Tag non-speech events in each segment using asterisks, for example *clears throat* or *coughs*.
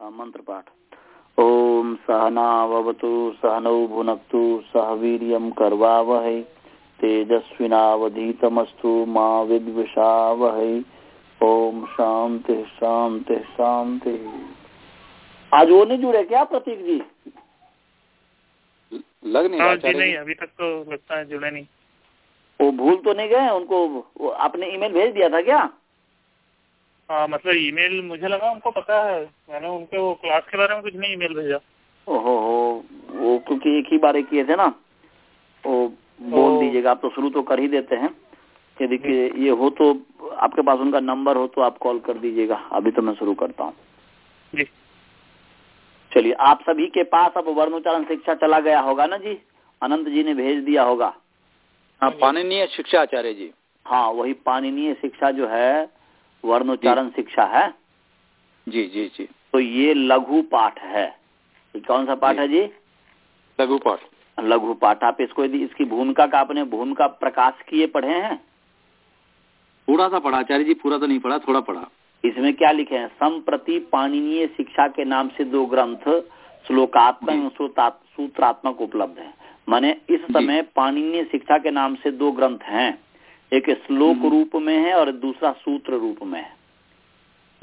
मंत्र पाठ ओम सहनावतु सहनौ भुनक्तु सह वीर्यं कर्वावहै तेजस्विनावधीतमस्तु मा विद्विषावहै। ओम शांति शांति शांति। आज वो नहीं जुड़े क्या प्रतीक जी? लग नहीं हाँ जी नहीं अभी तक तो लगता है जुड़े नहीं। वो भूल तो नहीं गए उनको आपने ईमेल भेज दिया था क्या? हाँ मतलब ईमेल मुझे लगा उनको पता है। मैंने उनके वो क्लास के बारे में कुछ नहीं ईमेल भेजा। ओहो हो वो क्योंकि एक ही बार किए थे ना। वो बोल दीजिएगा आप तो शुरू तो कर ही देते हैं। यदि कि ये हो तो आपके पास उनका नंबर हो तो आप कॉल कर दीजिएगा। अभी तो मैं शुरू करता हूँ। चलिए आप सभी के पास अब वर्णोच्चारण शिक्षा चला गया होगा ना जी? अनंत जी ने भेज दिया होगा। हाँ पाणनीय शिक्षा आचार्य जी। हाँ वही पाणनीय शिक्षा जो है वर्णोच्चारण शिक्षा है? जी जी जी। तो ये लघु पाठ है। ये कौन सा पाठ है जी? लघु पाठ। लघु पाठ। आप इसको यदि इसकी भूमिका का आपने भूमिका प्रकाश किए पढ़े हैं? थोड़ा सा पढ़ा। आचार्य जी पूरा तो नहीं पढ़ा थोड़ा पढ़ा। इसमें क्या लिखे हैं? संप्रति पाणनीय शिक्षा के नाम से दो ग्रंथ श्लोकात्मक सूत्रात्मक उपलब्ध है। माने इस समय पाणनीय शिक्षा के नाम से दो ग्रंथ हैं। एक श्लोक हम्म। रूप में है और दूसरा सूत्र रूप में है।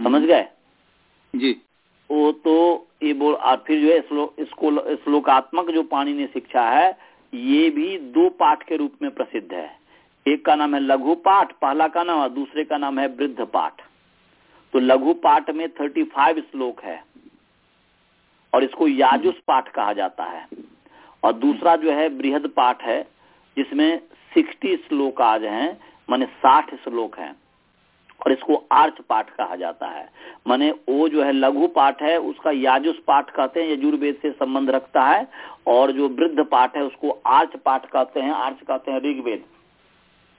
समझ गए? जी। वो तो ये बोल और फिर जो है श्लो, इसको श्लोकात्मक जो पाणिनीय शिक्षा है ये भी दो पाठ के रूप में प्रसिद्ध है। एक का नाम है लघु पाठ पहला का नाम और दूसरे का नाम है वृद्ध पाठ। तो लघु पाठ में थर्टी फाइव श्लोक है। और इसको याजुस पाठ कहा जाता है। और दूसरा जो है बृहद पाठ है जिसमें सिक्सटी श्लोक आज हैं, माने साठ श्लोक हैं, और इसको आर्च पाठ कहा जाता है। माने वो जो है लघु पाठ है, उसका याजुस पाठ कहते हैं, यजुर्वेद से संबंध रखता है, और जो वृद्ध पाठ है, उसको आर्च पाठ कहते हैं, आर्च कहते हैं ऋग्वेद।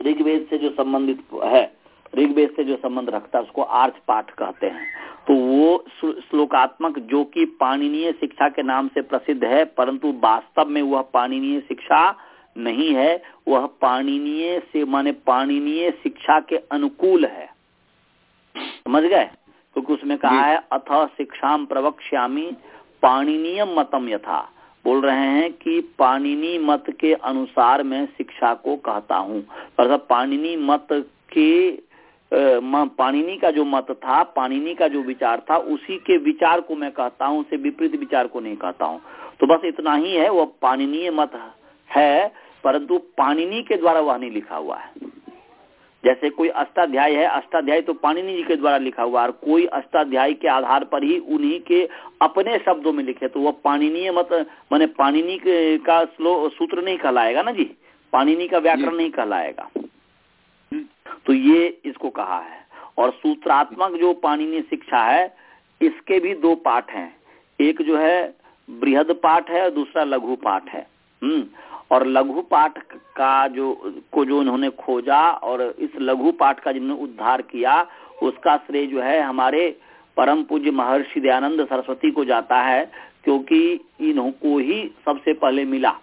ऋग्वेद से जो संबंधित है, ऋग्वेद से जो संबंध रखता है, उसको आर्च पाठ कहते हैं। तो वो श्लोकात्मक जो कि पाणिनीय शिक्षा के नाम से प्रसिद्ध है, परंतु वास्तव में वह पाणिनीय शिक्षा नहीं है वह पाणिनीय से माने पाणिनीय शिक्षा के अनुकूल है। समझ गए? क्योंकि उसमें कहा है अथ शिक्षाम प्रवक्ष्यामी पाणनीय मतम यथा। बोल रहे हैं कि पाणिनी मत के अनुसार मैं शिक्षा को कहता हूँ। अर्थात पाणिनी मत के पाणिनी का जो मत था पाणिनी का जो विचार था उसी के विचार को मैं कहता हूँ उसे विपरीत विचार को नहीं कहता हूँ। तो बस इतना ही है वह पाणिनीय मत है परंतु पाणिनी के द्वारा वह नहीं लिखा हुआ है। जैसे कोई अष्टाध्याय है अष्टाध्याय तो पाणिनि जी के द्वारा लिखा हुआ और कोई अष्टाध्याय के आधार पर ही उन्हीं के अपने शब्दों में लिखे तो वह पाणिनीय मत माने पाणिनि का श्लो सूत्र नहीं कहलाएगा ना जी? पाणिनि का व्याकरण नहीं कहलाएगा। तो ये इसको कहा है। और सूत्रात्मक जो पाणिनीय शिक्षा है इसके भी दो पाठ हैं। एक जो है बृहद पाठ है और दूसरा लघु पाठ है। हम्म। और लघु पाठ का जो, को जो इन्होंने खोजा और इस लघु पाठ का जिन्होंने उद्धार किया, उसका श्रेय जो है हमारे परम पूज्य महर्षि दयानंद सरस्वती को जाता है, क्योंकि इन्हों को ही सबसे पहले मिला।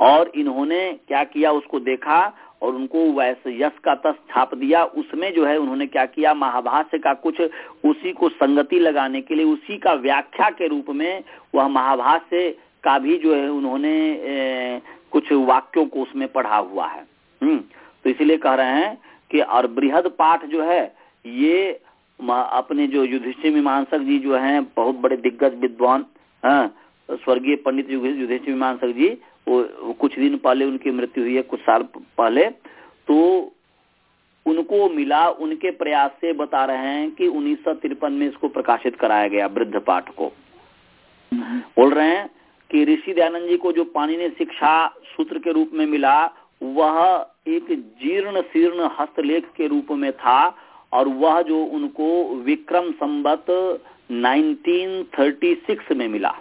और इन्होंने क्या किया, उसको देखा और उनको वैसे यश का तस छाप दिया। उसमें जो है उन्होंने क्या किया, महाभाष्य का कुछ उसी को संगति लगाने के लिए, उसी का व्याख्या के रूप में वह महाभाष्य का भी जो है उन्होंने ए, कुछ वाक्यों को उसमें पढ़ा हुआ है। हम्म तो इसीलिए कह रहे हैं कि और बृहद पाठ जो है ये अपने जो युधिष्ठिर मीमांसक जी जो हैं बहुत बड़े दिग्गज विद्वान हाँ, स्वर्गीय पंडित युधि- युधिष्ठिर मीमांसक जी वो, वो कुछ दिन पहले उनकी मृत्यु हुई है कुछ साल पहले। तो उनको मिला उनके प्रयास से बता रहे हैं कि उन्नीस सौ तिरपन में इसको प्रकाशित कराया गया वृद्ध पाठ को। बोल रहे हैं कि ऋषि दयानंद जी को जो पानी ने शिक्षा सूत्र के रूप में मिला, वह एक जीर्ण शीर्ण हस्तलेख के रूप में था और वह जो उनको विक्रम संबत 1936 में मिला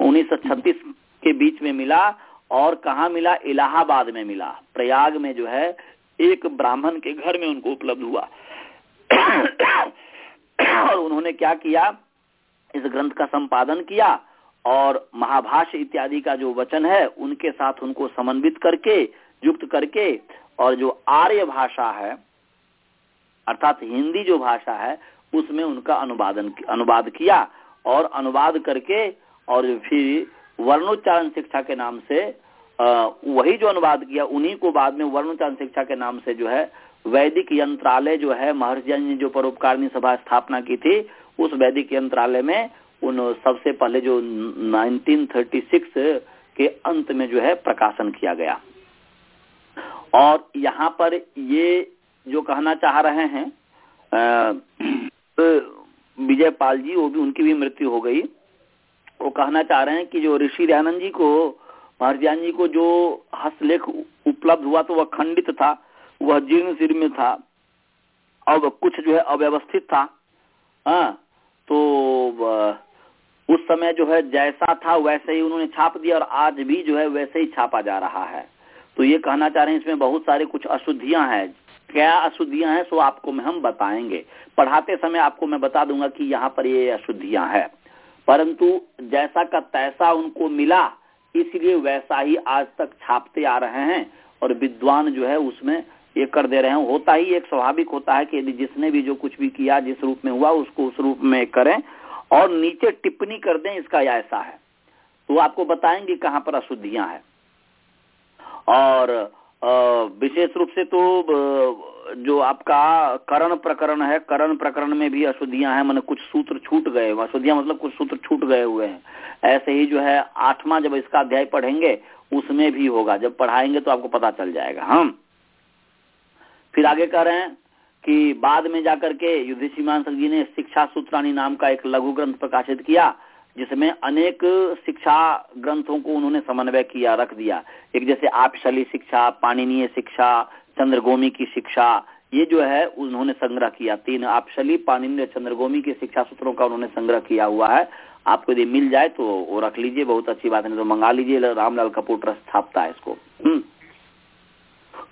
1936 के बीच में मिला और कहा मिला? इलाहाबाद में मिला। प्रयाग में जो है, एक ब्राह्मण के घर में उनको उपलब्ध हुआ। और उन्होंने क्या किया? इस ग्रंथ का संपादन किया। और महाभाष्य इत्यादि का जो वचन है, उनके साथ उनको समन्वित करके, युक्त करके, और जो आर्य भाषा है, अर्थात हिंदी जो भाषा है, उसमें उनका अनुवादन अनुवाद किया और अनुवाद करके, और फिर वर्णोच्चारण शिक्षा के नाम से वही जो अनुवाद किया, उन्हीं को बाद में वर्णोच्चारण शिक्षा के नाम से जो है, वैदिक यंत्रालय जो है, महर्षि ने जो परोपकारिणी सभा स्थापना की थी, उस वैदिक यंत्रालय में उन सबसे पहले जो 1936 के अंत में जो है प्रकाशन किया गया। और यहाँ पर ये जो कहना चाह रहे हैं विजय पाल जी, वो भी उनकी भी मृत्यु हो गई। वो कहना चाह रहे हैं कि जो ऋषि दयानंद जी को महर्जियान जी को जो हस्तलेख उपलब्ध हुआ तो वह खंडित था, वह जीर्ण सिर में था। अब कुछ जो है अव्यवस्थित था। हाँ तो उस समय जो है जैसा था वैसे ही उन्होंने छाप दिया और आज भी जो है वैसे ही छापा जा रहा है। तो ये कहना चाह रहे हैं, इसमें बहुत सारे कुछ अशुद्धियाँ हैं। क्या अशुद्धियाँ हैं, सो आपको में हम बताएँगे। पढ़ाते समय आपको मैं बता दूँगा कि यहाँ पर ये अशुद्धियाँ हैं। परंतु जैसा का तैसा उनको मिला, इसलिए वैसा ही आज तक छापते आ रहे हैं और विद्वान जो है उसमें ये कर दे रहे हैं। होता ही एक स्वाभाविक होता है कि यदि जिसने भी जो कुछ भी किया, जिस रूप में हुआ, उसको उस रूप में करें। और नीचे टिप्पणी कर दें, इसका ऐसा है। तो आपको बताएँगे कहाँ पर अशुद्धियाँ हैं। और विशेष रूप से तो जो आपका करण प्रकरण है, करण प्रकरण में भी अशुद्धियाँ हैं, मैंने कुछ सूत्र छूट गए अशुद्धियाँ मतलब कुछ सूत्र छूट गए हुए हैं। ऐसे ही जो है, आठवां जब इसका अध्याय पढ़ेंगे, उसमें भी होगा। जब पढ़ाएँगे तो आपको पता चल जाएगा। हम फिर आगे कह रहे हैं कि बाद में जाकर के युधिष्ठिमान जी ने शिक्षा सूत्राणी नाम का एक लघु ग्रंथ प्रकाशित किया, जिसमें अनेक शिक्षा ग्रंथों को उन्होंने समन्वय किया, रख दिया। एक जैसे आपशली शिक्षा, पाणिनीय शिक्षा, चंद्रगोमी की शिक्षा, ये जो है उन्होंने संग्रह किया। तीन आपशली, पाणिनीय, चंद्रगोमी के शिक्षा सूत्रों का उन्होंने संग्रह किया हुआ है। आपको यदि मिल जाए तो वो रख लीजिए, बहुत अच्छी बात है तो मंगा लीजिए रामलाल कपूर ट्रस्ट स्थापता है इसको। हम्म।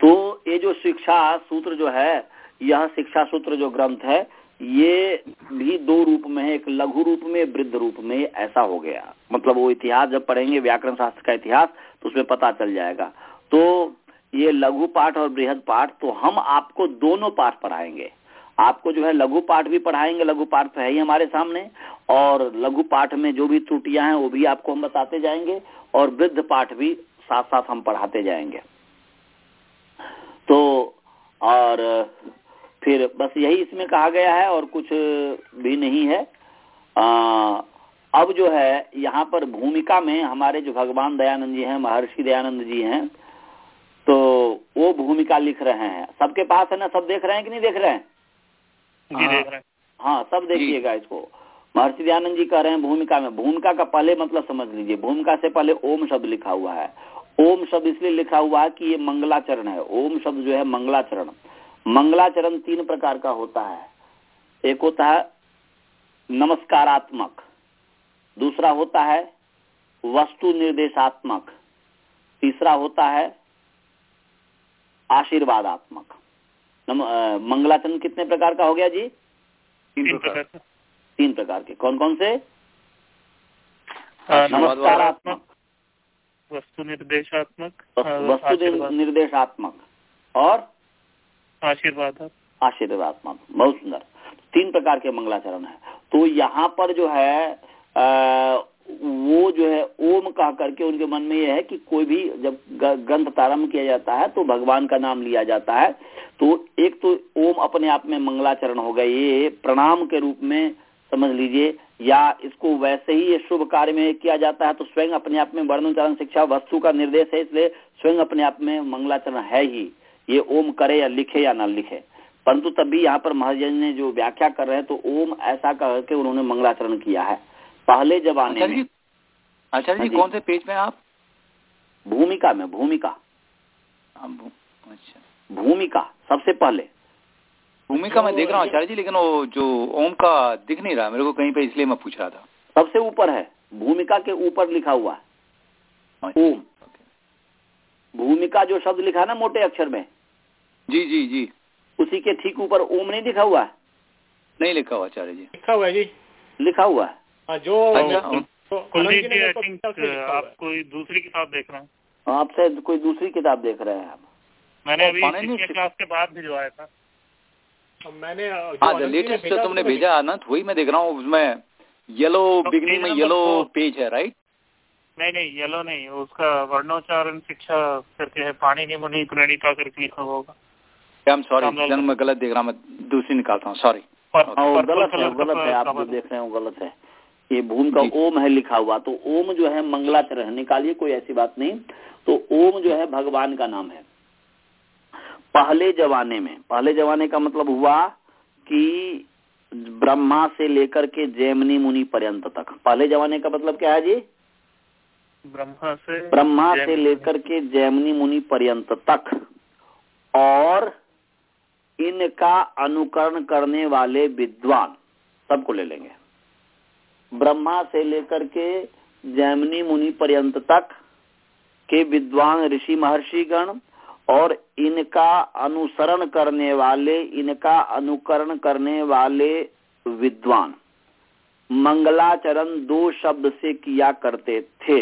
तो ये जो शिक्षा सूत्र जो है यह शिक्षा सूत्र जो ग्रंथ है, ये भी दो रूप में है, एक लघु रूप में, वृद्ध रूप में ऐसा हो गया। मतलब वो इतिहास जब पढ़ेंगे, व्याकरण शास्त्र का इतिहास तो उसमें पता चल जाएगा। तो ये लघु पाठ और बृहद पाठ तो हम आपको दोनों पाठ पढ़ाएँगे। आपको जो है लघु पाठ भी पढ़ाएँगे, लघु पाठ तो है ही हमारे सामने, और लघु पाठ में जो भी त्रुटियाँ हैं, वो भी आपको हम बताते जाएँगे, और वृद्ध पाठ भी साथ साथ हम पढ़ाते जाएँगे। तो और फिर बस यही इसमें कहा गया है और कुछ भी नहीं है। आ, अब जो है यहाँ पर भूमिका में हमारे जो भगवान दयानंद जी हैं महर्षि दयानंद जी हैं तो वो भूमिका लिख रहे हैं। सबके पास है ना? सब देख रहे हैं कि नहीं देख रहे हैं? जी देख रहे हाँ। सब देखिएगा इसको। महर्षि दयानंद जी कह रहे हैं भूमिका में। भूमिका का पहले मतलब समझ लीजिए भूमिका से पहले ओम शब्द लिखा हुआ है। ओम शब्द इसलिए लिखा हुआ है कि ये मंगलाचरण है। ओम शब्द जो है मंगलाचरण। मंगलाचरण तीन प्रकार का होता है। एक होता है नमस्कारात्मक दूसरा होता है वस्तु निर्देशात्मक तीसरा होता है आशीर्वादात्मक। मंगलाचरण कितने प्रकार का हो गया जी? तीन प्रकार तीन प्रकार के। कौन कौन से नमस्कारात्मक। वस्तु निर्देशात्मक वस्तु निर्देशात्मक। और आशीर्वाद आशीर्वादात्मक बहुत सुंदर। तीन प्रकार के मंगलाचरण है। तो यहाँ पर जो है आ, वो जो है ओम कह करके उनके मन में यह है कि कोई भी जब ग्रंथ प्रारंभ किया जाता है तो भगवान का नाम लिया जाता है। तो एक तो ओम अपने आप में मंगलाचरण हो गए। ये प्रणाम के रूप में समझ लीजिए या इसको वैसे ही शुभ कार्य में किया जाता है तो स्वयं अपने आप में वर्णोच्चारण शिक्षा वस्तु का निर्देश है इसलिए स्वयं अपने आप में मंगलाचरण है ही। ये ओम करे या लिखे या ना लिखे। परंतु तब भी यहाँ पर महाजन ने जो व्याख्या कर रहे हैं तो ओम ऐसा करके उन्होंने मंगलाचरण किया है। पहले जमाने में अच्छा जी कौन से पेज में आप? भूमिका में भूमिका। अच्छा। भूमिका सबसे पहले। भूमिका में देख रहा हूँ आचार्य जी लेकिन वो जो ओम का दिख नहीं रहा मेरे को कहीं पे इसलिए मैं पूछ रहा था। सबसे ऊपर है भूमिका के ऊपर लिखा हुआ है। अच्छा, ओम। भूमिका जो शब्द लिखा ना मोटे अक्षर में जी जी जी। उसी के ठीक ऊपर ओम नहीं लिखा हुआ? नहीं लिखा हुआ आचार्य जी। लिखा हुआ है जी। लिखा हुआ? है हाँ, जो अच्छा, तो आप कोई दूसरी किताब देख रहे हैं? आपसे कोई दूसरी किताब देख रहे हैं आप। मैंने अभी क्लास के बाद भिजवाया था। मैंने हाँ लेटेस्ट जो तुमने भेजा ना तो वही मैं देख रहा हूँ उसमें येलो बिगनिंग में येलो पेज है राइट नहीं नहीं येलो नहीं उसका वर्णोच्चारण शिक्षा करके है पानी नहीं मुनि प्रणीता करके लिखा होगा। आई एम सॉरी मैं गलत देख रहा मैं दूसरी निकालता हूँ सॉरी गलत है गलत है आप जो देख रहे हो गलत है। ये भूम का ओम है लिखा हुआ तो ओम जो है मंगलाचरण निकालिए कोई ऐसी बात नहीं। तो ओम जो है भगवान का नाम है। पहले जमाने में पहले जमाने का मतलब हुआ कि ब्रह्मा से लेकर के जैमनी मुनि पर्यंत तक। पहले जमाने का मतलब क्या है जी? ब्रह्मा से ब्रह्मा से लेकर के जैमनी मुनि पर्यंत तक। और इनका अनुकरण करने वाले विद्वान, सबको ले लेंगे। ब्रह्मा से लेकर के जैमनी मुनि पर्यंत तक के विद्वान ऋषि महर्षि गण और इनका अनुसरण करने वाले, इनका अनुकरण करने वाले विद्वान, मंगलाचरण दो शब्द से किया करते थे।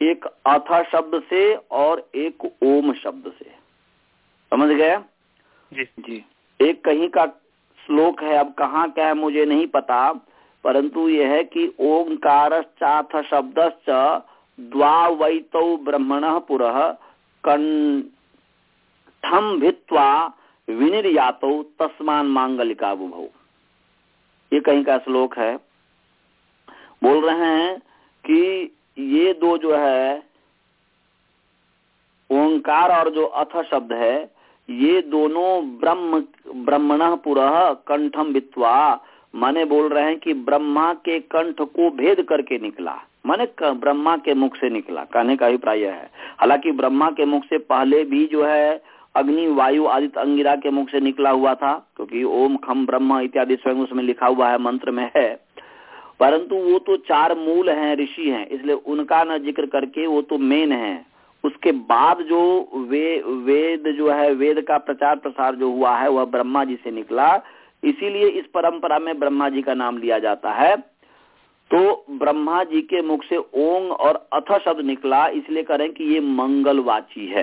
एक अथ शब्द से और एक ओम शब्द से। समझ गए? जी। जी। एक कहीं का श्लोक है, अब कहाँ क्या है मुझे नहीं पता, परंतु यह है कि ओंकार चाथ शब्द द्वावैत ब्रह्मण पुरः कंठम भित्वा विनिर्यात तस्मान मांगलिका बुभौ ये कहीं का श्लोक है। बोल रहे हैं कि ये दो जो है, ओंकार और जो अथ शब्द है ये दोनों ब्रह्म, ब्रह्मण पुरः कंठम भित्वा माने बोल रहे हैं कि ब्रह्मा के कंठ को भेद करके निकला। माने ब्रह्मा के मुख से निकला, कहने का अभिप्राय है। हालाँकि ब्रह्मा के मुख से पहले भी जो है, अग्नि, वायु आदित्य अंगिरा के मुख से निकला हुआ था, क्योंकि ओम, खम, ब्रह्म इत्यादि स्वयं उसमें लिखा हुआ है, मंत्र में है। परंतु वो तो चार मूल हैं, ऋषि हैं, इसलिए उनका न ज़िक्र करके वो तो मेन है। उसके बाद जो वे, वेद जो है, वेद का प्रचार प्रसार जो हुआ है, वह ब्रह्मा जी से निकला। इसीलिए इस परंपरा में ब्रह्मा जी का नाम लिया जाता है। तो ब्रह्मा जी के मुख से ओंग और अथ शब्द निकला, इसलिए करें कि ये मंगलवाची है।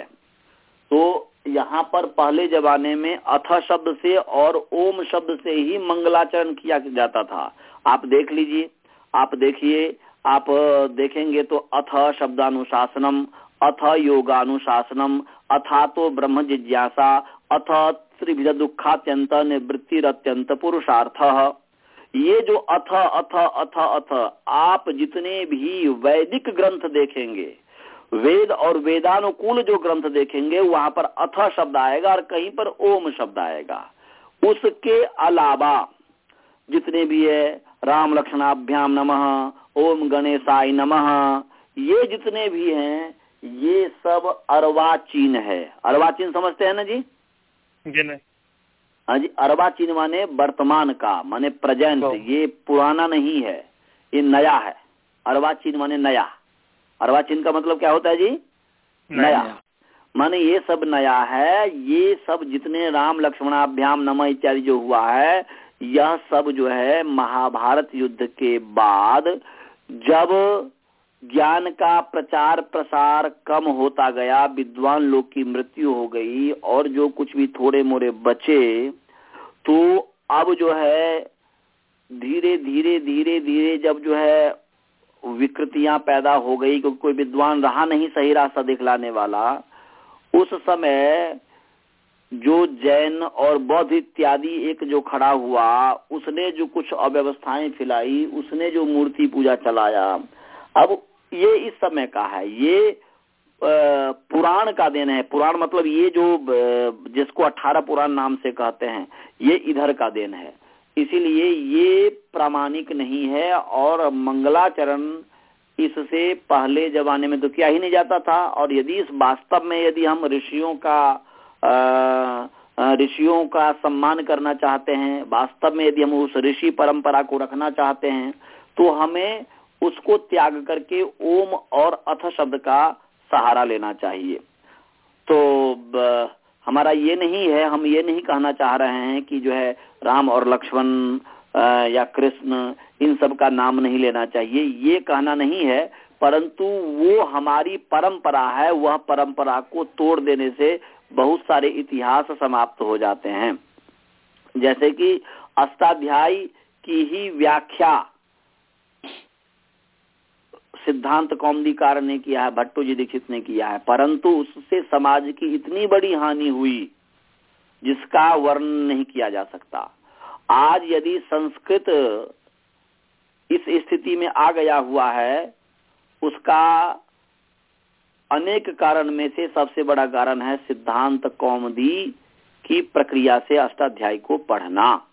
तो यहाँ पर पहले जमाने में अथ शब्द से और ओम शब्द से ही मंगलाचरण किया जाता था। आप देख लीजिए, आप देखिए, आप देखेंगे तो अथ शब्दानुशासनम अथ योगानुशासनम अथा तो ब्रह्म जिज्ञासा, अथ त्रिविध दुखात्यंत निवृत्तिरत्यंत पुरुषार्थ ये जो अथ अथ अथ अथ, आप जितने भी वैदिक ग्रंथ देखेंगे, वेद और वेदानुकूल जो ग्रंथ देखेंगे, वहाँ पर अथ शब्द आएगा और कहीं पर ओम शब्द आएगा। उसके अलावा जितने भी है, राम लक्षणाभ्याम नमः, ओम गणेशाय नमः, ये जितने भी हैं ये सब अर्वाचीन है। अर्वाचीन समझते हैं ना जी? जी नहीं। हाँ जी अर्वाचीन माने वर्तमान का माने प्रेजेंट ये पुराना नहीं है ये नया है। अरवाचीन माने नया। अरवाचीन का मतलब क्या होता है जी? नया। माने ये सब नया है ये सब जितने राम लक्ष्मणाभ्याम नम इत्यादि जो हुआ है यह सब जो है महाभारत युद्ध के बाद जब ज्ञान का प्रचार प्रसार कम होता गया, विद्वान लोग की मृत्यु हो गई, और जो कुछ भी थोड़े मोरे बचे तो अब जो है, धीरे धीरे धीरे धीरे जब जो है विकृतियाँ पैदा हो गई, क्योंकि कोई विद्वान रहा नहीं सही रास्ता दिखलाने वाला, उस समय जो जैन और बौद्ध इत्यादि एक जो खड़ा हुआ, उसने जो कुछ अव्यवस्थाएँ फैलाई, उसने जो मूर्ति पूजा चलाया, अब ये इस समय का है। ये पुराण का देन है। पुराण मतलब ये जो जिसको अठारह पुराण नाम से कहते हैं, ये इधर का देन है। इसीलिए ये प्रामाणिक नहीं है और मंगलाचरण इससे पहले जमाने में तो किया ही नहीं जाता था। और यदि इस वास्तव में यदि हम ऋषियों का ऋषियों का सम्मान करना चाहते हैं, वास्तव में यदि हम उस ऋषि परंपरा को रखना चाहते हैं तो हमें उसको त्याग करके ओम और अथ शब्द का सहारा लेना चाहिए। तो हमारा ये नहीं है, हम ये नहीं कहना चाह रहे हैं कि जो है राम और लक्ष्मण या कृष्ण, इन सब का नाम नहीं लेना चाहिए। ये कहना नहीं है, परंतु वो हमारी परंपरा है, वह परंपरा को तोड़ देने से बहुत सारे इतिहास समाप्त हो जाते हैं। जैसे कि अष्टाध्यायी की ही व्याख्या सिद्धांत कौमदीकार ने किया है, भट्टो जी दीक्षित ने किया है। परंतु उससे समाज की इतनी बड़ी हानि हुई, जिसका वर्णन नहीं किया जा सकता। आज यदि संस्कृत इस स्थिति में आ गया हुआ है, उसका अनेक कारण में से सबसे बड़ा कारण है सिद्धांत कौमदी की प्रक्रिया से अष्टाध्याय को पढ़ना।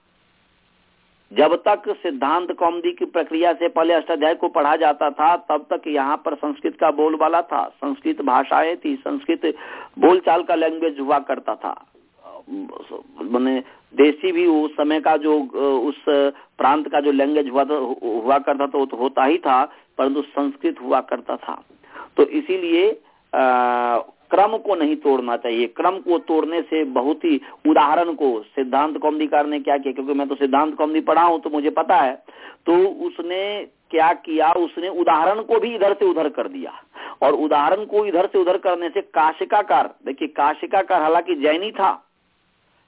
जब तक सिद्धांत कौमदी की प्रक्रिया से पहले अष्टाध्याय को पढ़ा जाता था, तब तक यहाँ पर संस्कृत का बोलबाला था। संस्कृत भाषाएँ थी, संस्कृत बोलचाल का लैंग्वेज हुआ करता था। मैंने देसी भी उस समय का जो, उस प्रांत का जो लैंग्वेज हुआ हुआ करता था वो तो होता ही था, परंतु संस्कृत हुआ करता था। तो इसीलिए क्रम को नहीं तोड़ना चाहिए। क्रम को तोड़ने से बहुत ही उदाहरण को सिद्धांत कौमदीकार ने क्या किया? क्योंकि मैं तो सिद्धांत कौमदी पढ़ा हूँ तो मुझे पता है। तो उसने क्या किया? उसने उदाहरण को भी इधर से उधर कर दिया। और उदाहरण को इधर से उधर करने से काशिकाकार, देखिए काशिकाकार हालाँकि जैनी था,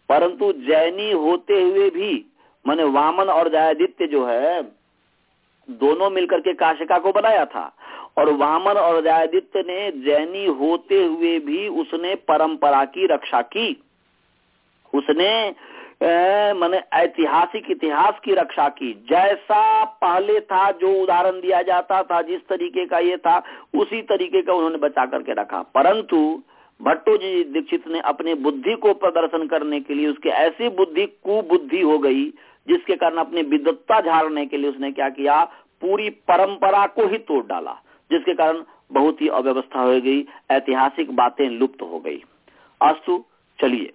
परंतु जैनी होते हुए भी, मैंने वामन और जयादित्य जो है, दोनों मिलकर के काशिका को बनाया था। और वामन और जयादित्य ने जैनी होते हुए भी उसने परंपरा की रक्षा की। उसने मैंने ऐतिहासिक इतिहास की रक्षा की। जैसा पहले था, जो उदाहरण दिया जाता था, जिस तरीके का ये था, उसी तरीके का उन्होंने बचा करके रखा। परंतु भट्टो जी दीक्षित ने अपने बुद्धि को प्रदर्शन करने के लिए उसके ऐसी बुद्धि, कुबुद्धि हो गई, जिसके कारण अपनी विद्वत्ता झाड़ने के लिए उसने क्या किया? पूरी परंपरा को ही तोड़ डाला। जिसके कारण बहुत ही अव्यवस्था हो गई, ऐतिहासिक बातें लुप्त हो गई। अस्तु, चलिए।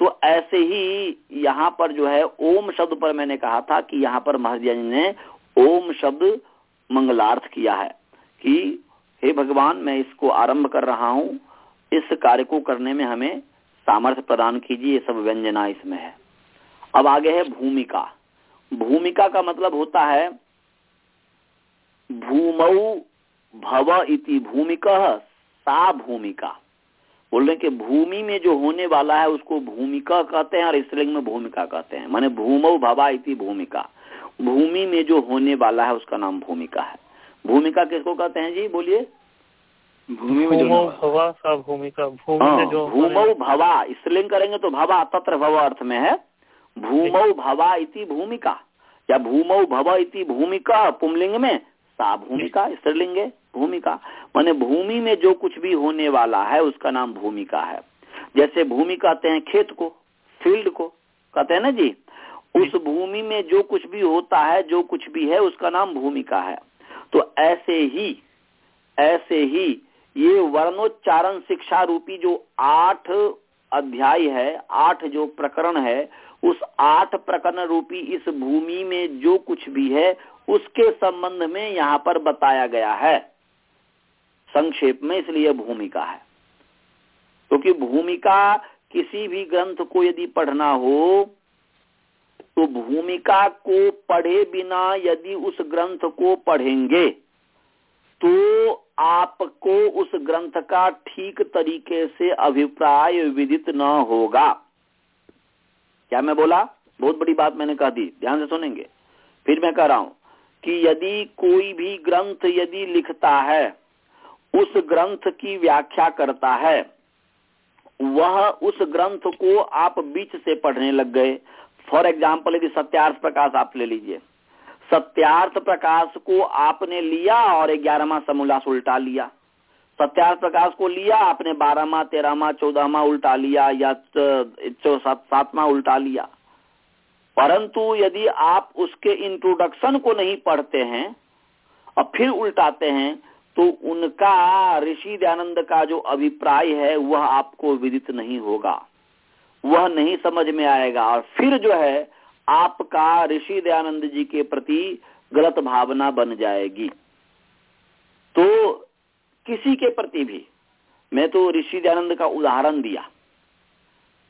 तो ऐसे ही यहाँ पर जो है, ओम शब्द पर मैंने कहा था कि यहाँ पर महाराज जी ने ओम शब्द मंगलार्थ किया है कि, हे भगवान, मैं इसको आरंभ कर रहा हूँ। इस कार्य को करने में हमें सामर्थ्य प्रदान कीजिए, ये सब व्यंजना इसमें है। अब आगे है भूमिका। भूमिका का मतलब होता है भूमऊ भव इति भूमिका सा भूमिका। बोल रहे कि भूमि में जो होने वाला है उसको भूमिका कहते हैं और स्त्रीलिंग में भूमिका कहते हैं। माने भूमौ भवा इति भूमिका। भूमि में जो होने वाला है उसका नाम भूमिका है। भूमिका किसको कहते हैं जी बोलिए? भूमि में जो भवा सा भूमिका। भूमि हाँ, जो भूमौ भवा। स्त्रीलिंग करेंगे तो भवा तत्र भव अर्थ में है। भूमौ भवा इति भूमिका। या भूमौ भव इति भूमिका पुमलिंग में सा भूमिका स्त्रीलिंग। भूमिका माने भूमि में जो कुछ भी होने वाला है उसका नाम भूमिका है। जैसे भूमि कहते हैं खेत को फ़ील्ड को कहते हैं ना जी? उस भूमि में जो कुछ भी होता है जो कुछ भी है उसका नाम भूमिका है। तो ऐसे ही ऐसे ही ये वर्णोच्चारण शिक्षा रूपी जो आठ अध्याय है आठ जो प्रकरण है उस आठ प्रकरण रूपी इस भूमि में जो कुछ भी है उसके संबंध में यहाँ पर बताया गया है। संक्षेप में इसलिए भूमिका है। क्योंकि तो भूमिका किसी भी ग्रंथ को यदि पढ़ना हो तो भूमिका को पढ़े बिना यदि उस ग्रंथ को पढ़ेंगे तो आपको उस ग्रंथ का ठीक तरीके से अभिप्राय विदित न होगा। क्या मैं बोला? बहुत बड़ी बात मैंने कह दी। ध्यान से सुनेंगे। फिर मैं कह रहा हूँ कि यदि कोई भी ग्रंथ यदि लिखता है उस ग्रंथ की व्याख्या करता है। वह उस ग्रंथ को आप बीच से पढ़ने लग गए। फॉर एग्ज़ाम्पल यदि सत्यार्थ प्रकाश आप ले लीजिए। सत्यार्थ प्रकाश को आपने लिया और ग्यारहवा समोल्लास उल्टा लिया। सत्यार्थ प्रकाश को लिया, आपने बारहवा, तेरहवा, चौदहवा उल्टा लिया या सातवा उल्टा लिया। परंतु यदि आप उसके इंट्रोडक्शन को नहीं पढ़ते हैं और फिर उल्टाते हैं तो उनका ऋषि दयानंद का जो अभिप्राय है, वह आपको विदित नहीं होगा। वह नहीं समझ में आएगा। और फिर जो है, आपका ऋषि दयानंद जी के प्रति गलत भावना बन जाएगी। तो किसी के प्रति भी, मैं तो ऋषि दयानंद का उदाहरण दिया।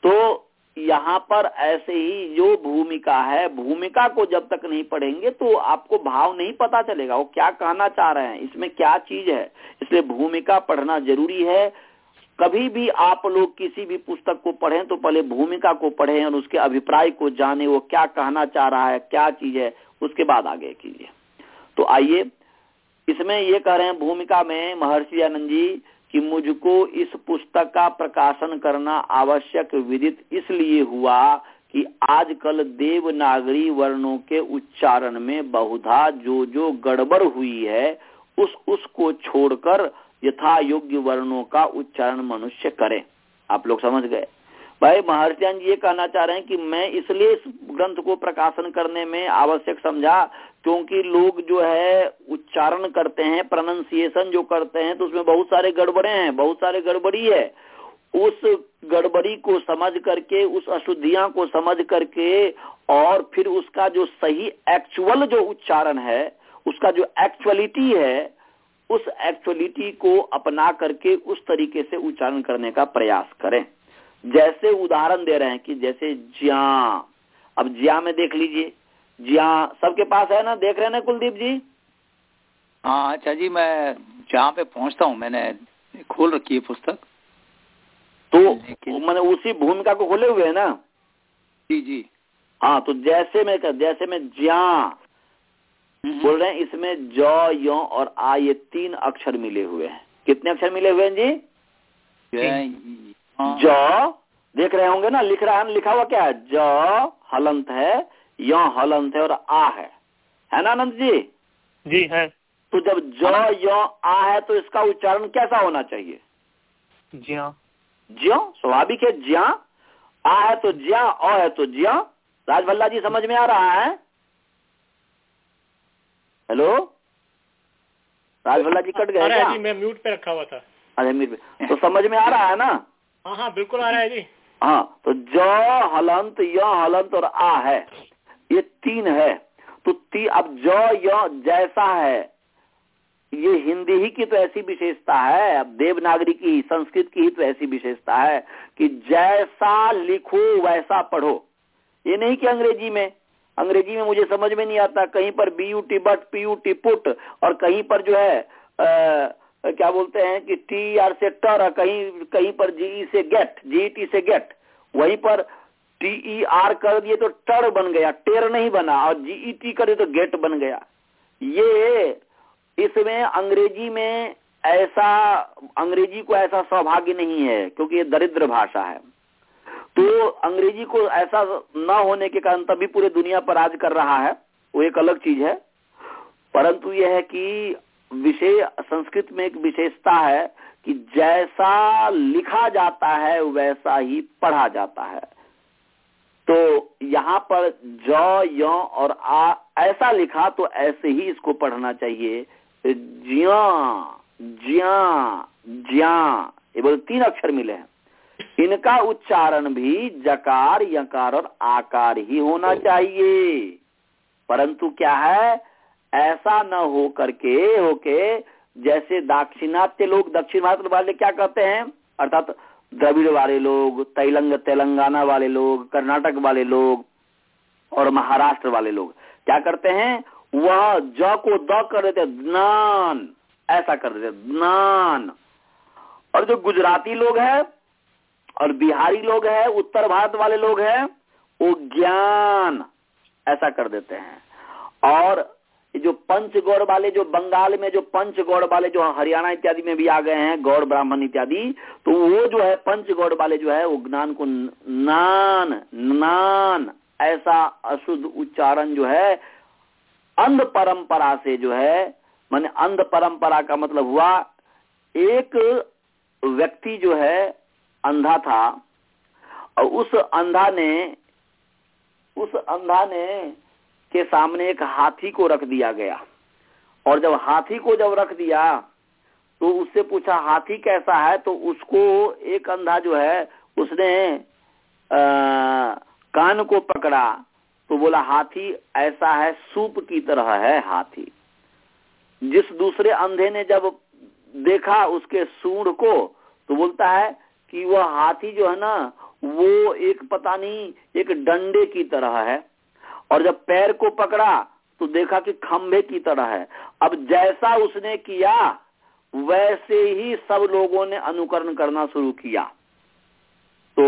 तो यहाँ पर ऐसे ही जो भूमिका है, भूमिका को जब तक नहीं पढ़ेंगे तो आपको भाव नहीं पता चलेगा। वो क्या कहना चाह रहे हैं, इसमें क्या चीज़ है? इसलिए भूमिका पढ़ना ज़रूरी है। कभी भी आप लोग किसी भी पुस्तक को पढ़ें तो पहले भूमिका को पढ़ें और उसके अभिप्राय को जाने, वो क्या कहना चाह रहा है, क्या चीज़ है, उसके बाद आगे कीजिए। तो आइए, इसमें ये कह रहे हैं, भूमिका में महर्षि आनंद जी कि मुझको इस पुस्तक का प्रकाशन करना आवश्यक विदित इसलिए हुआ कि आजकल देवनागरी वर्णों के उच्चारण में बहुधा जो जो गड़बड़ हुई है, उस उसको छोड़कर यथा योग्य वर्णों का उच्चारण मनुष्य करे। आप लोग समझ गए? भाई महर्षि जी ये कहना चाह रहे हैं कि मैं इसलिए इस ग्रंथ को प्रकाशन करने में आवश्यक समझा क्योंकि लोग जो है, उच्चारण करते हैं प्रोनाउंसिएशन जो करते हैं तो उसमें बहुत सारे गड़बड़े हैं, बहुत सारे गड़बड़ी है। उस गड़बड़ी को समझ करके, उस अशुद्धियाँ को समझ करके, और फिर उसका जो सही एक्चुअल जो उच्चारण है, उसका जो एक्चुअलिटी है, उस एक्चुअलिटी को अपना करके उस तरीके से उच्चारण करने का प्रयास करें। जैसे उदाहरण दे रहे हैं कि जैसे ज्या। अब ज्या में देख लीजिए। ज्या सबके पास है ना? देख रहे हैं ना कुलदीप जी? हाँ अच्छा जी मैं जहाँ पे पहुँचता हूँ मैंने खोल रखी है पुस्तक। तो मैंने उसी भूमिका को खोले हुए है ना? जी जी। हाँ तो जैसे में जैसे में ज्या हम्म। बोल रहे हैं इसमें ज यो और आ ये तीन अक्षर मिले हुए हैं। कितने अक्षर मिले हुए हैं जी? हाँ। ज देख रहे होंगे ना लिख रहा है लिखा हुआ क्या है? ज हलंत है य हलंत है और आ है। है ना आनंद जी? जी है। तो जब ज य आ है तो इसका उच्चारण कैसा होना चाहिए? ज्या। ज्यो? स्वाभाविक है ज्या। आ है तो ज्या अ है तो ज्या। राजभल्ला जी समझ में आ रहा है? हेलो? राजभल्ला जी कट गए क्या? जी मैं म्यूट पे रखा हुआ था। अरे म्यूट पे। तो समझ में आ रहा है ना? हाँ हाँ बिल्कुल आ रहा है जी। हाँ तो ज हलंत य हलंत और आ है। ये तीन है। तो ती अब ज य जैसा है ये हिंदी ही की तो ऐसी विशेषता है। अब देवनागरी की संस्कृत की ही तो ऐसी विशेषता है कि जैसा लिखो वैसा पढ़ो। ये नहीं कि अंग्रेज़ी में। अंग्रेज़ी में मुझे समझ में नहीं आता। कहीं पर B U T but P U T put और कहीं पर जो है आ, क्या बोलते हैं कि टी आर से टर कहीं कहीं पर जीई से गेट जी टी से गेट। वहीं पर टीई आर कर दिए तो टर बन गया, टेर नहीं बना, और जीई टी कर दिए तो गेट बन गया। ये इसमें अंग्रेज़ी में ऐसा, अंग्रेज़ी को ऐसा सौभाग्य नहीं है, क्योंकि ये दरिद्र भाषा है। तो अंग्रेज़ी को ऐसा न होने के कारण तभी पूरे दुनिया पर राज कर रहा है, वो एक अलग चीज़ है। परंतु यह है कि विषय, संस्कृत में एक विशेषता है कि जैसा लिखा जाता है, वैसा ही पढ़ा जाता है। तो यहाँ पर ज य और आ ऐसा लिखा तो ऐसे ही इसको पढ़ना चाहिए। ज्या ज्या ज्या ये बोले तीन अक्षर मिले हैं। इनका उच्चारण भी जकार यकार और आकार ही होना चाहिए। परंतु क्या है? ऐसा न हो करके होके जैसे दाक्षिणात्य लोग दक्षिण भारत वाले क्या कहते हैं? अर्थात द्रविड़ वाले लोग, तेलंग, तेलंगाना वाले लोग, कर्नाटक वाले लोग और महाराष्ट्र वाले लोग। क्या करते हैं? वह ज को द कर देते ज्ञान। ऐसा कर देते ज्ञान। और जो गुजराती लोग हैं और बिहारी लोग हैं, उत्तर भारत वाले लोग हैं, वो ज्ञान। ऐसा कर देते हैं। और जो पंच गौड़ वाले, जो बंगाल में जो पंच गौड़ वाले जो हरियाणा इत्यादि में भी आ गए हैं, गौड़, ब्राह्मण इत्यादि तो वो जो है, पंच गौड़ वाले जो है, वो ज्ञान को नान नान, ऐसा अशुद्ध उच्चारण जो है, अंध परंपरा से जो है, माने अंध परंपरा का मतलब हुआ, एक व्यक्ति जो है, अंधा था, और उस अंधा ने, उस अंधा ने के सामने एक हाथी को रख दिया गया। और जब हाथी को जब रख दिया तो उससे पूछा हाथी कैसा है? तो उसको एक अंधा जो है उसने आ, कान को पकड़ा। तो बोला हाथी ऐसा है सूप की तरह है हाथी। जिस दूसरे अंधे ने जब देखा उसके सूढ़ को तो बोलता है कि वह हाथी जो है ना वो एक पता नहीं एक डंडे की तरह है। और जब पैर को पकड़ा तो देखा कि खंभे की तरह है। अब जैसा उसने किया, वैसे ही सब लोगों ने अनुकरण करना शुरू किया। तो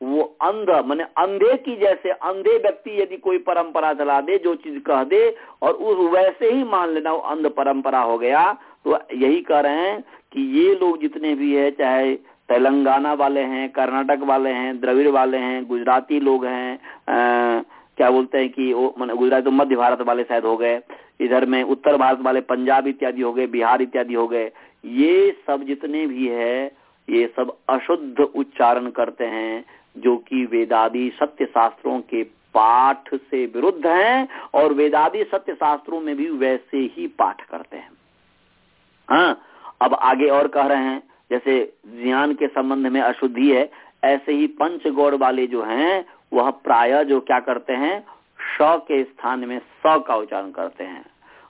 वो अंध, माने अंधे की जैसे, अंधे व्यक्ति यदि कोई परंपरा चला दे, जो चीज़ कह दे, और उस वैसे ही मान लेना वो अंध परंपरा हो गया तो यही कह रहे हैं कि ये लोग जितने भी है, चाहे तेलंगाना वाले हैं, कर्नाटक वाले हैं, द्रविड़ वाले हैं, गुजराती लोग हैं क्या बोलते हैं कि वो गुजरात तो मध्य भारत वाले शायद हो गए, इधर में उत्तर भारत वाले पंजाब इत्यादि हो गए, बिहार इत्यादि हो गए, ये सब जितने भी है, ये सब अशुद्ध उच्चारण करते हैं, जो कि वेदादि सत्य शास्त्रों के पाठ से विरुद्ध हैं, और वेदादि सत्य शास्त्रों में भी वैसे ही पाठ करते हैं। हाँ अब आगे और कह रहे हैं, जैसे ज्ञान के संबंध में अशुद्धि है, ऐसे ही पंच गौड़ वाले जो हैं वह प्राय जो क्या करते हैं, श के स्थान में स का उच्चारण करते हैं।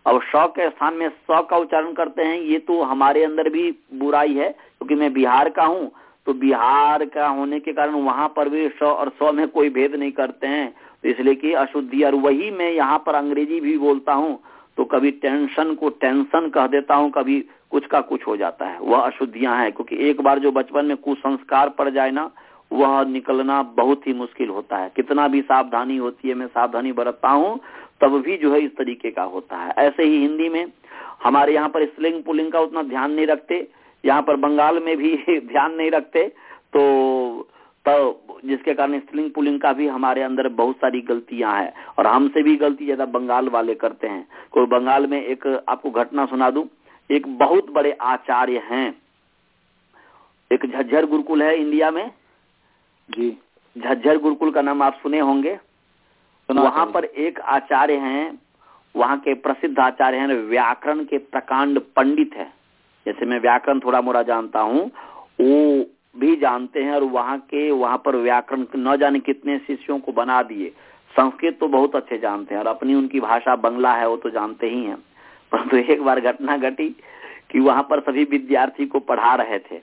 अब श के स्थान में स का उच्चारण करते हैं, ये तो हमारे अंदर भी बुराई है, क्योंकि मैं बिहार का हूँ तो बिहार का होने के कारण वहाँ पर भी स और स में कोई भेद नहीं करते हैं। तो इसलिए कि अशुद्धि, और वही मैं यहाँ पर अंग्रेज़ी भी बोलता हूँ तो कभी टेंशन को टेंशन कह देता हूँ, कभी कुछ का कुछ हो जाता है। वह अशुद्धियाँ हैं, क्योंकि एक बार जो बचपन में कुसंस्कार पड़ जाए ना वह निकलना बहुत ही मुश्किल होता है। कितना भी सावधानी होती है, मैं सावधानी बरतता हूँ, तब भी जो है इस तरीके का होता है। ऐसे ही हिंदी में, हमारे यहाँ पर स्लिंग पुलिंग का उतना ध्यान नहीं रखते, यहाँ पर बंगाल में भी *laughs* ध्यान नहीं रखते तो तो जिसके कारण स्त्रीलिंग पुलिंग का भी हमारे अंदर बहुत सारी गलतियाँ हैं, और हमसे भी गलती ज़्यादा बंगाल वाले करते हैं। कोई बंगाल में एक, आपको घटना सुना दू, एक बहुत बड़े आचार्य हैं। एक झज्जर गुरुकुल है इंडिया में जी झज्जर गुरुकुल का नाम आप सुने होंगे। वहाँ पर एक आचार्य हैं वहाँ के प्रसिद्ध आचार्य हैं व्याकरण के प्रकांड पंडित है। जैसे मैं व्याकरण थोड़ा मोड़ा जानता हूँ वो भी जानते हैं और वहाँ के वहाँ पर व्याकरण न जाने कितने शिष्यों को बना दिए। संस्कृत तो बहुत अच्छे जानते हैं और अपनी उनकी भाषा बंगला है वो तो जानते ही हैं। परंतु एक बार घटना घटी कि वहाँ पर सभी विद्यार्थी को पढ़ा रहे थे।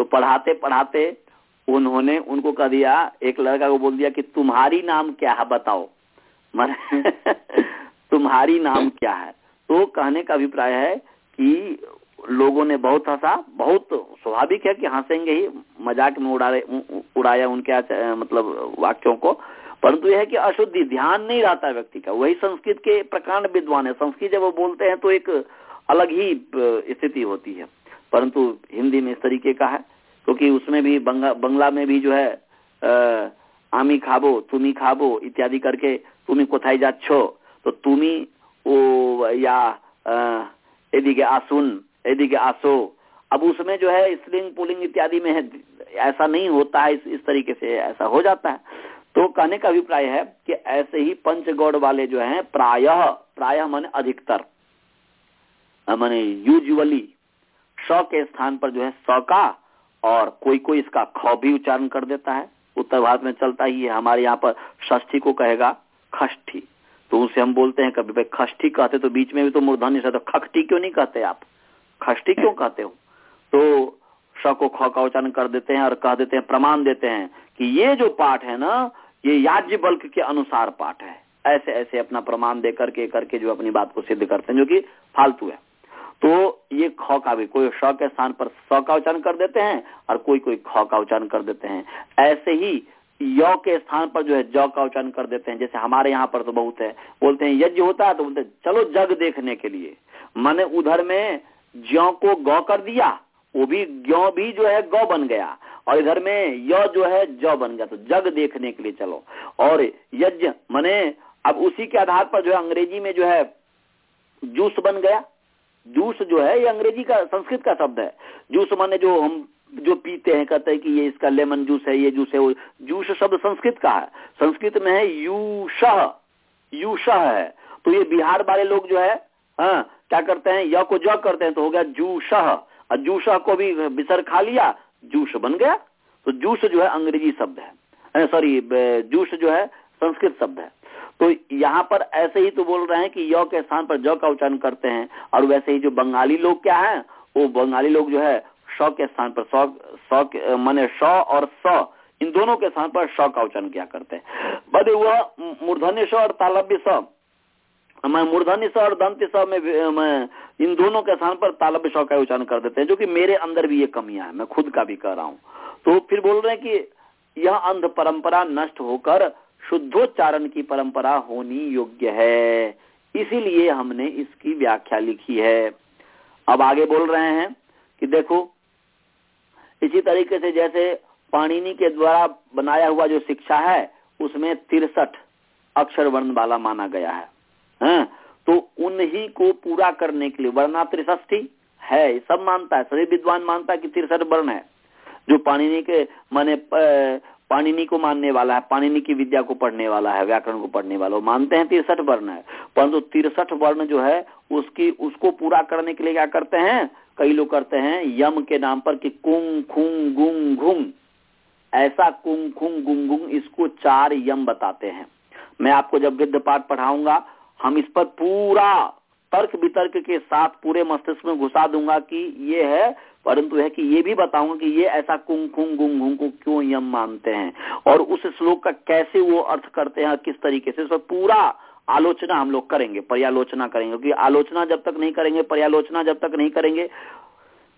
तो पढ़ाते पढ़ाते उन्होंने उनको कह दिया, एक लड़का को बोल दिया कि तुम्हारी नाम क्या है, बताओ। मन *laughs* तुम्हारी नाम क्या है? तो कहने का अभिप्राय है कि लोगों ने बहुत हंसा, बहुत स्वाभाविक है कि हंसेंगे ही, मज़ाक में उड़ा उड़ाया उनके मतलब वाक्यों को। परंतु यह है कि अशुद्धि ध्यान नहीं रहता व्यक्ति का। वही संस्कृत के प्रकांड विद्वान है। संस्कृत जब वो बोलते हैं तो एक अलग ही स्थिति होती है। परंतु हिंदी में इस तरीके का है। क्योंकि उसमें भी बंगा, बंगला में भी जो है आमी खाबो तुमी खाबो इत्यादि करके तुम्हें कोथाई छो। तो तुम्ही ओ या के आसुन के आसो। अब उसमें जो है स्त्रिंग पुलिंग इत्यादि में है ऐसा नहीं होता है इस, इस तरीके से ऐसा हो जाता है। तो कहने का अभिप्राय है कि ऐसे ही पंचगौड़ वाले जो हैं प्रायः प्रायः माने अधिकतर। माने यूजुअली स के स्थान पर जो है स का और कोई कोई इसका ख भी उच्चारण कर देता है। उत्तर भारत में चलता ही है। हमारे यहाँ पर षष्ठी को कहेगा खष्ठी। तो उसे हम बोलते हैं कभी भाई खष्ठी कहते तो बीच में भी तो मूर्धन्य तो खखटी क्यों नहीं कहते आप? खष्टी क्यों *laughs* कहते हो? तो श को ख का उच्चारण कर देते हैं और कह देते हैं प्रमाण देते हैं कि ये जो पाठ है ना ये याज्ञ बल्क के अनुसार पाठ है। ऐसे ऐसे अपना प्रमाण दे करके करके जो अपनी बात को सिद्ध करते हैं जो कि फालतू है। तो ये ख का भी, कोई श के स्थान पर स का उच्चारण कर देते हैं और कोई कोई ख का उच्चारण कर देते हैं। ऐसे ही य के स्थान पर जो है ज का उच्चारण कर देते हैं। जैसे हमारे यहाँ पर तो बहुत है, बोलते हैं यज्ञ होता है तो बोलते चलो जग देखने के लिए। मैंने उधर में ज्यो को गौ कर दिया, वो भी ग्यो भी जो है गौ बन गया, और इधर में य जो है ज बन गया तो जग देखने के लिए चलो। और यज्ञ, मने अब उसी के आधार पर जो है अंग्रेज़ी में जो है जूस बन गया। जूस जो है, ये अंग्रेज़ी का, संस्कृत का शब्द है। जूस माने जो हम, जो पीते हैं, कहते हैं कि ये इसका लेमन जूस है, ये जूस है, वो जूस शब्द संस्कृत का है। संस्कृत में है यूश यूश है। तो ये बिहार वाले लोग जो है हाँ क्या करते हैं, य को ज करते हैं तो हो गया जूश और जूस को भी बिसर खा लिया जूस बन गया। तो जूस जो है अंग्रेज़ी शब्द है। सॉरी जूस जो है संस्कृत शब्द है। तो यहाँ पर ऐसे ही तो बोल रहे हैं कि य के स्थान पर ज का उच्चारण करते हैं। और वैसे ही जो बंगाली लोग क्या है, वो बंगाली लोग जो है स के स्थान पर सौ सौ माने स और स, इन दोनों के स्थान पर स का उच्चारण किया करते हैं। बदे वह मूर्धन्य स और तालब्य स मैं मूर्धन्य स और दंत स में इन दोनों के स्थान पर तालब्य शौ का उच्चारण कर देते हैं, जो कि मेरे अंदर भी ये कमियाँ है। मैं खुद का भी कह रहा हूँ। तो फिर बोल रहे हैं कि यह अंध परंपरा नष्ट होकर शुद्धोच्चारण की परंपरा होनी योग्य है। इसीलिए हमने इसकी व्याख्या लिखी है। अब आगे बोल रहे हैं कि देखो इसी तरीके से जैसे पाणिनि के द्वारा बनाया हुआ जो शिक्षा है उसमें तिरसठ अक्षर वर्ण वाला माना गया है, है? तो उन्हीं को पूरा करने के लिए वर्णा त्रिष्ठी है सब मानता है। सभी विद्वान मानता है कि तिरसठ वर्ण है। जो पाणिनि के माने पाणिनि को मानने वाला है, पाणिनि की विद्या को पढ़ने वाला है, व्याकरण को पढ़ने वाला मानते हैं तिरसठ वर्ण है, परंतु तिरसठ वर्ण जो है, उसकी, उसको पूरा करने के लिए क्या करते हैं? कई लोग करते हैं, यम के नाम पर कि कुंग, खुंग, गुंग, घुंग। ऐसा कुंग, खुंग, गुंग गुंग, इसको चार यम बताते हैं। मैं आपको जब गिद्ध पाठ पढ़ाऊँगा, हम इस पर पूरा तर्क वितर्क के साथ पूरे मस्तिष्क में घुसा दूँगा कि ये है परंतु है कि ये भी बताऊँगा कि ये ऐसा कुंग खुंग गुंग घुंग को क्यों यम मानते हैं? और उस श्लोक का कैसे वो अर्थ करते हैं किस तरीके से? उस पूरा आलोचना हम लोग करेंगे, पर्यालोचना करेंगे। क्योंकि आलोचना जब तक नहीं करेंगे, पर्यालोचना जब तक नहीं करेंगे,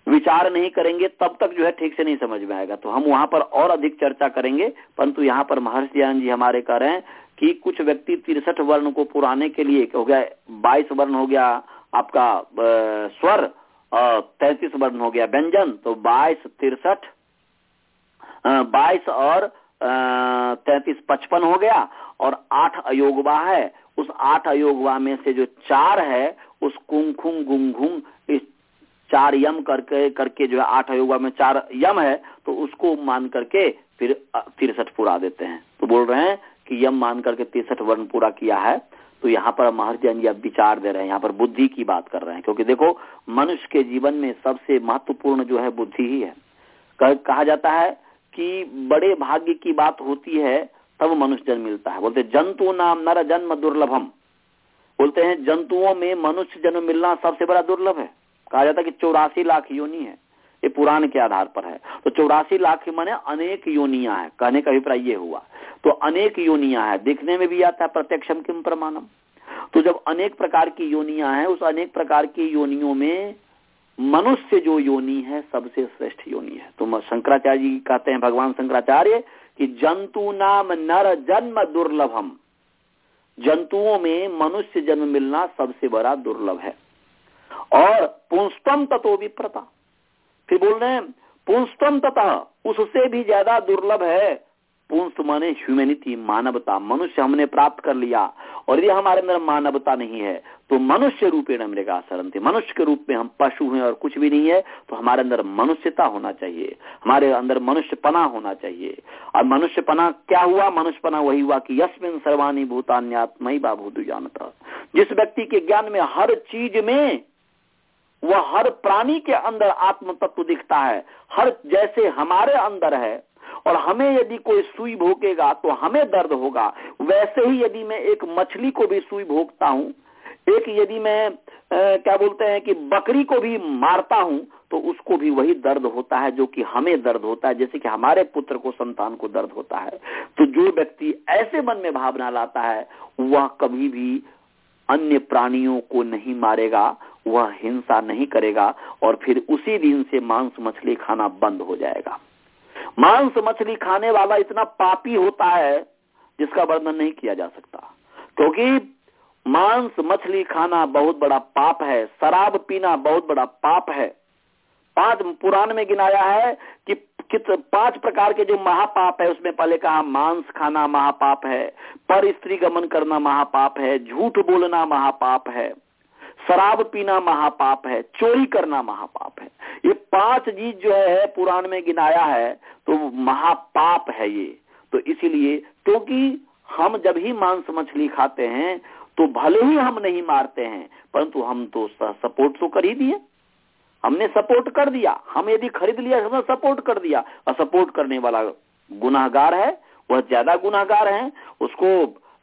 विचार नहीं करेंगे, तब तक जो है ठीक से नहीं समझ में आएगा। तो हम वहाँ पर और अधिक चर्चा करेंगे, परंतु यहाँ पर महर्षि दयानंद जी हमारे कह रहे हैं कि कुछ व्यक्ति तिरसठ वर्ण को पुराने के लिए, हो गया, बाईस वर्ण हो गया आपका स्वर तैतीस वर्ण हो गया व्यंजन तो बाईस, तिरसठ बाईस और तैतीस, पचपन हो गया, और आठ अयोगवा है। उस आठ अयोगवा में से जो चार है, उस कुंखुंग गुंगुंग इस चार यम करके करके जो है आठ अयोगवा में चार यम है तो उसको मान करके फिर तिरसठ पूरा देते हैं। तो बोल रहे हैं कि यम मान करके तिरसठ वर्ण पूरा किया है तो यहाँ पर महर्षि जी अब विचार दे रहे हैं, यहाँ पर बुद्धि की बात कर रहे हैं। क्योंकि देखो, मनुष्य के जीवन में सबसे महत्वपूर्ण जो है बुद्धि ही है। कहा जाता है कि बड़े भाग्य की बात होती है, तब मनुष्य जन्म मिलता है। बोलते जंतु नाम नर जन्म दुर्लभम। बोलते हैं, जंतुओं में मनुष्य जन्म मिलना सबसे बड़ा दुर्लभ है। कहा जाता है कि चौरासी लाख योनि है। ये पुराण के आधार पर है। तो चौरासी लाख माने अनेक योनिया है। कहने का अभिप्राय ये हुआ तो अनेक योनिया है। देखने में भी आता है प्रत्यक्षम किम प्रमाणम। तो जब अनेक प्रकार की योनिया है, उस अनेक प्रकार की योनियों में मनुष्य जो योनि है, सबसे श्रेष्ठ योनि है। तो शंकराचार्य जी कहते हैं, भगवान शंकराचार्य, कि जंतु नाम नर जन्म दुर्लभम। जंतुओं में मनुष्य जन्म मिलना सबसे बड़ा दुर्लभ है। और पुंस्तम तत्व विप्रता। फिर बोल रहे हैं पुंस्तम तथा उससे भी ज़्यादा दुर्लभ है। पुंस्त माने ह्यूमैनिटी मानवता, मनुष्य हमने प्राप्त कर लिया। और ये हमारे अंदर मानवता नहीं है तो मनुष्य रूपेण आचरण थे। मनुष्य के रूप में हम पशु हैं और कुछ भी नहीं है तो हमारे अंदर मनुष्यता होना चाहिए। हमारे अंदर मनुष्यपना होना चाहिए। और मनुष्यपना क्या हुआ? मनुष्यपना वही हुआ कि यशमिन सर्वानी भूतान्यात्मयी बाबू जानता। जिस व्यक्ति के ज्ञान में हर चीज़ में वह हर प्राणी के अंदर आत्म तत्व दिखता है हर जैसे हमारे अंदर है और हमें यदि कोई सुई भोगेगा तो हमें दर्द होगा। वैसे ही यदि मैं एक मछली को भी सुई भोगता हूँ एक यदि मैं आ, क्या बोलते हैं कि बकरी को भी मारता हूँ तो उसको भी वही दर्द होता है जो कि हमें दर्द होता है जैसे कि हमारे पुत्र को संतान को दर्द होता है। तो जो व्यक्ति ऐसे मन में भावना लाता है वह कभी भी अन्य प्राणियों को नहीं मारेगा वह हिंसा नहीं करेगा और फिर उसी दिन से मांस मछली खाना बंद हो जाएगा। मांस मछली खाने वाला इतना पापी होता है जिसका वर्णन नहीं किया जा सकता। क्योंकि मांस मछली खाना बहुत बड़ा पाप है, शराब पीना बहुत बड़ा पाप है। पाँच पुराण में गिनाया है कि कित पाँच प्रकार के जो महापाप है, उसमें पहले कहा मांस खाना महापाप है, पर स्त्री गमन करना महापाप है, झूठ बोलना महापाप है। शराब पीना महापाप है चोरी करना महापाप है। ये पाँच चीज़ जो है पुराण में गिनाया है तो महापाप है ये। तो इसीलिए क्योंकि हम जब ही मांस मछली खाते हैं तो भले ही हम नहीं मारते हैं परंतु हम तो सपोर्ट तो कर ही दिए। हमने सपोर्ट कर दिया। हम यदि खरीद लिया हमने सपोर्ट कर दिया। और सपोर्ट करने वाला गुनाहगार है वह ज़्यादा गुनाहगार है उसको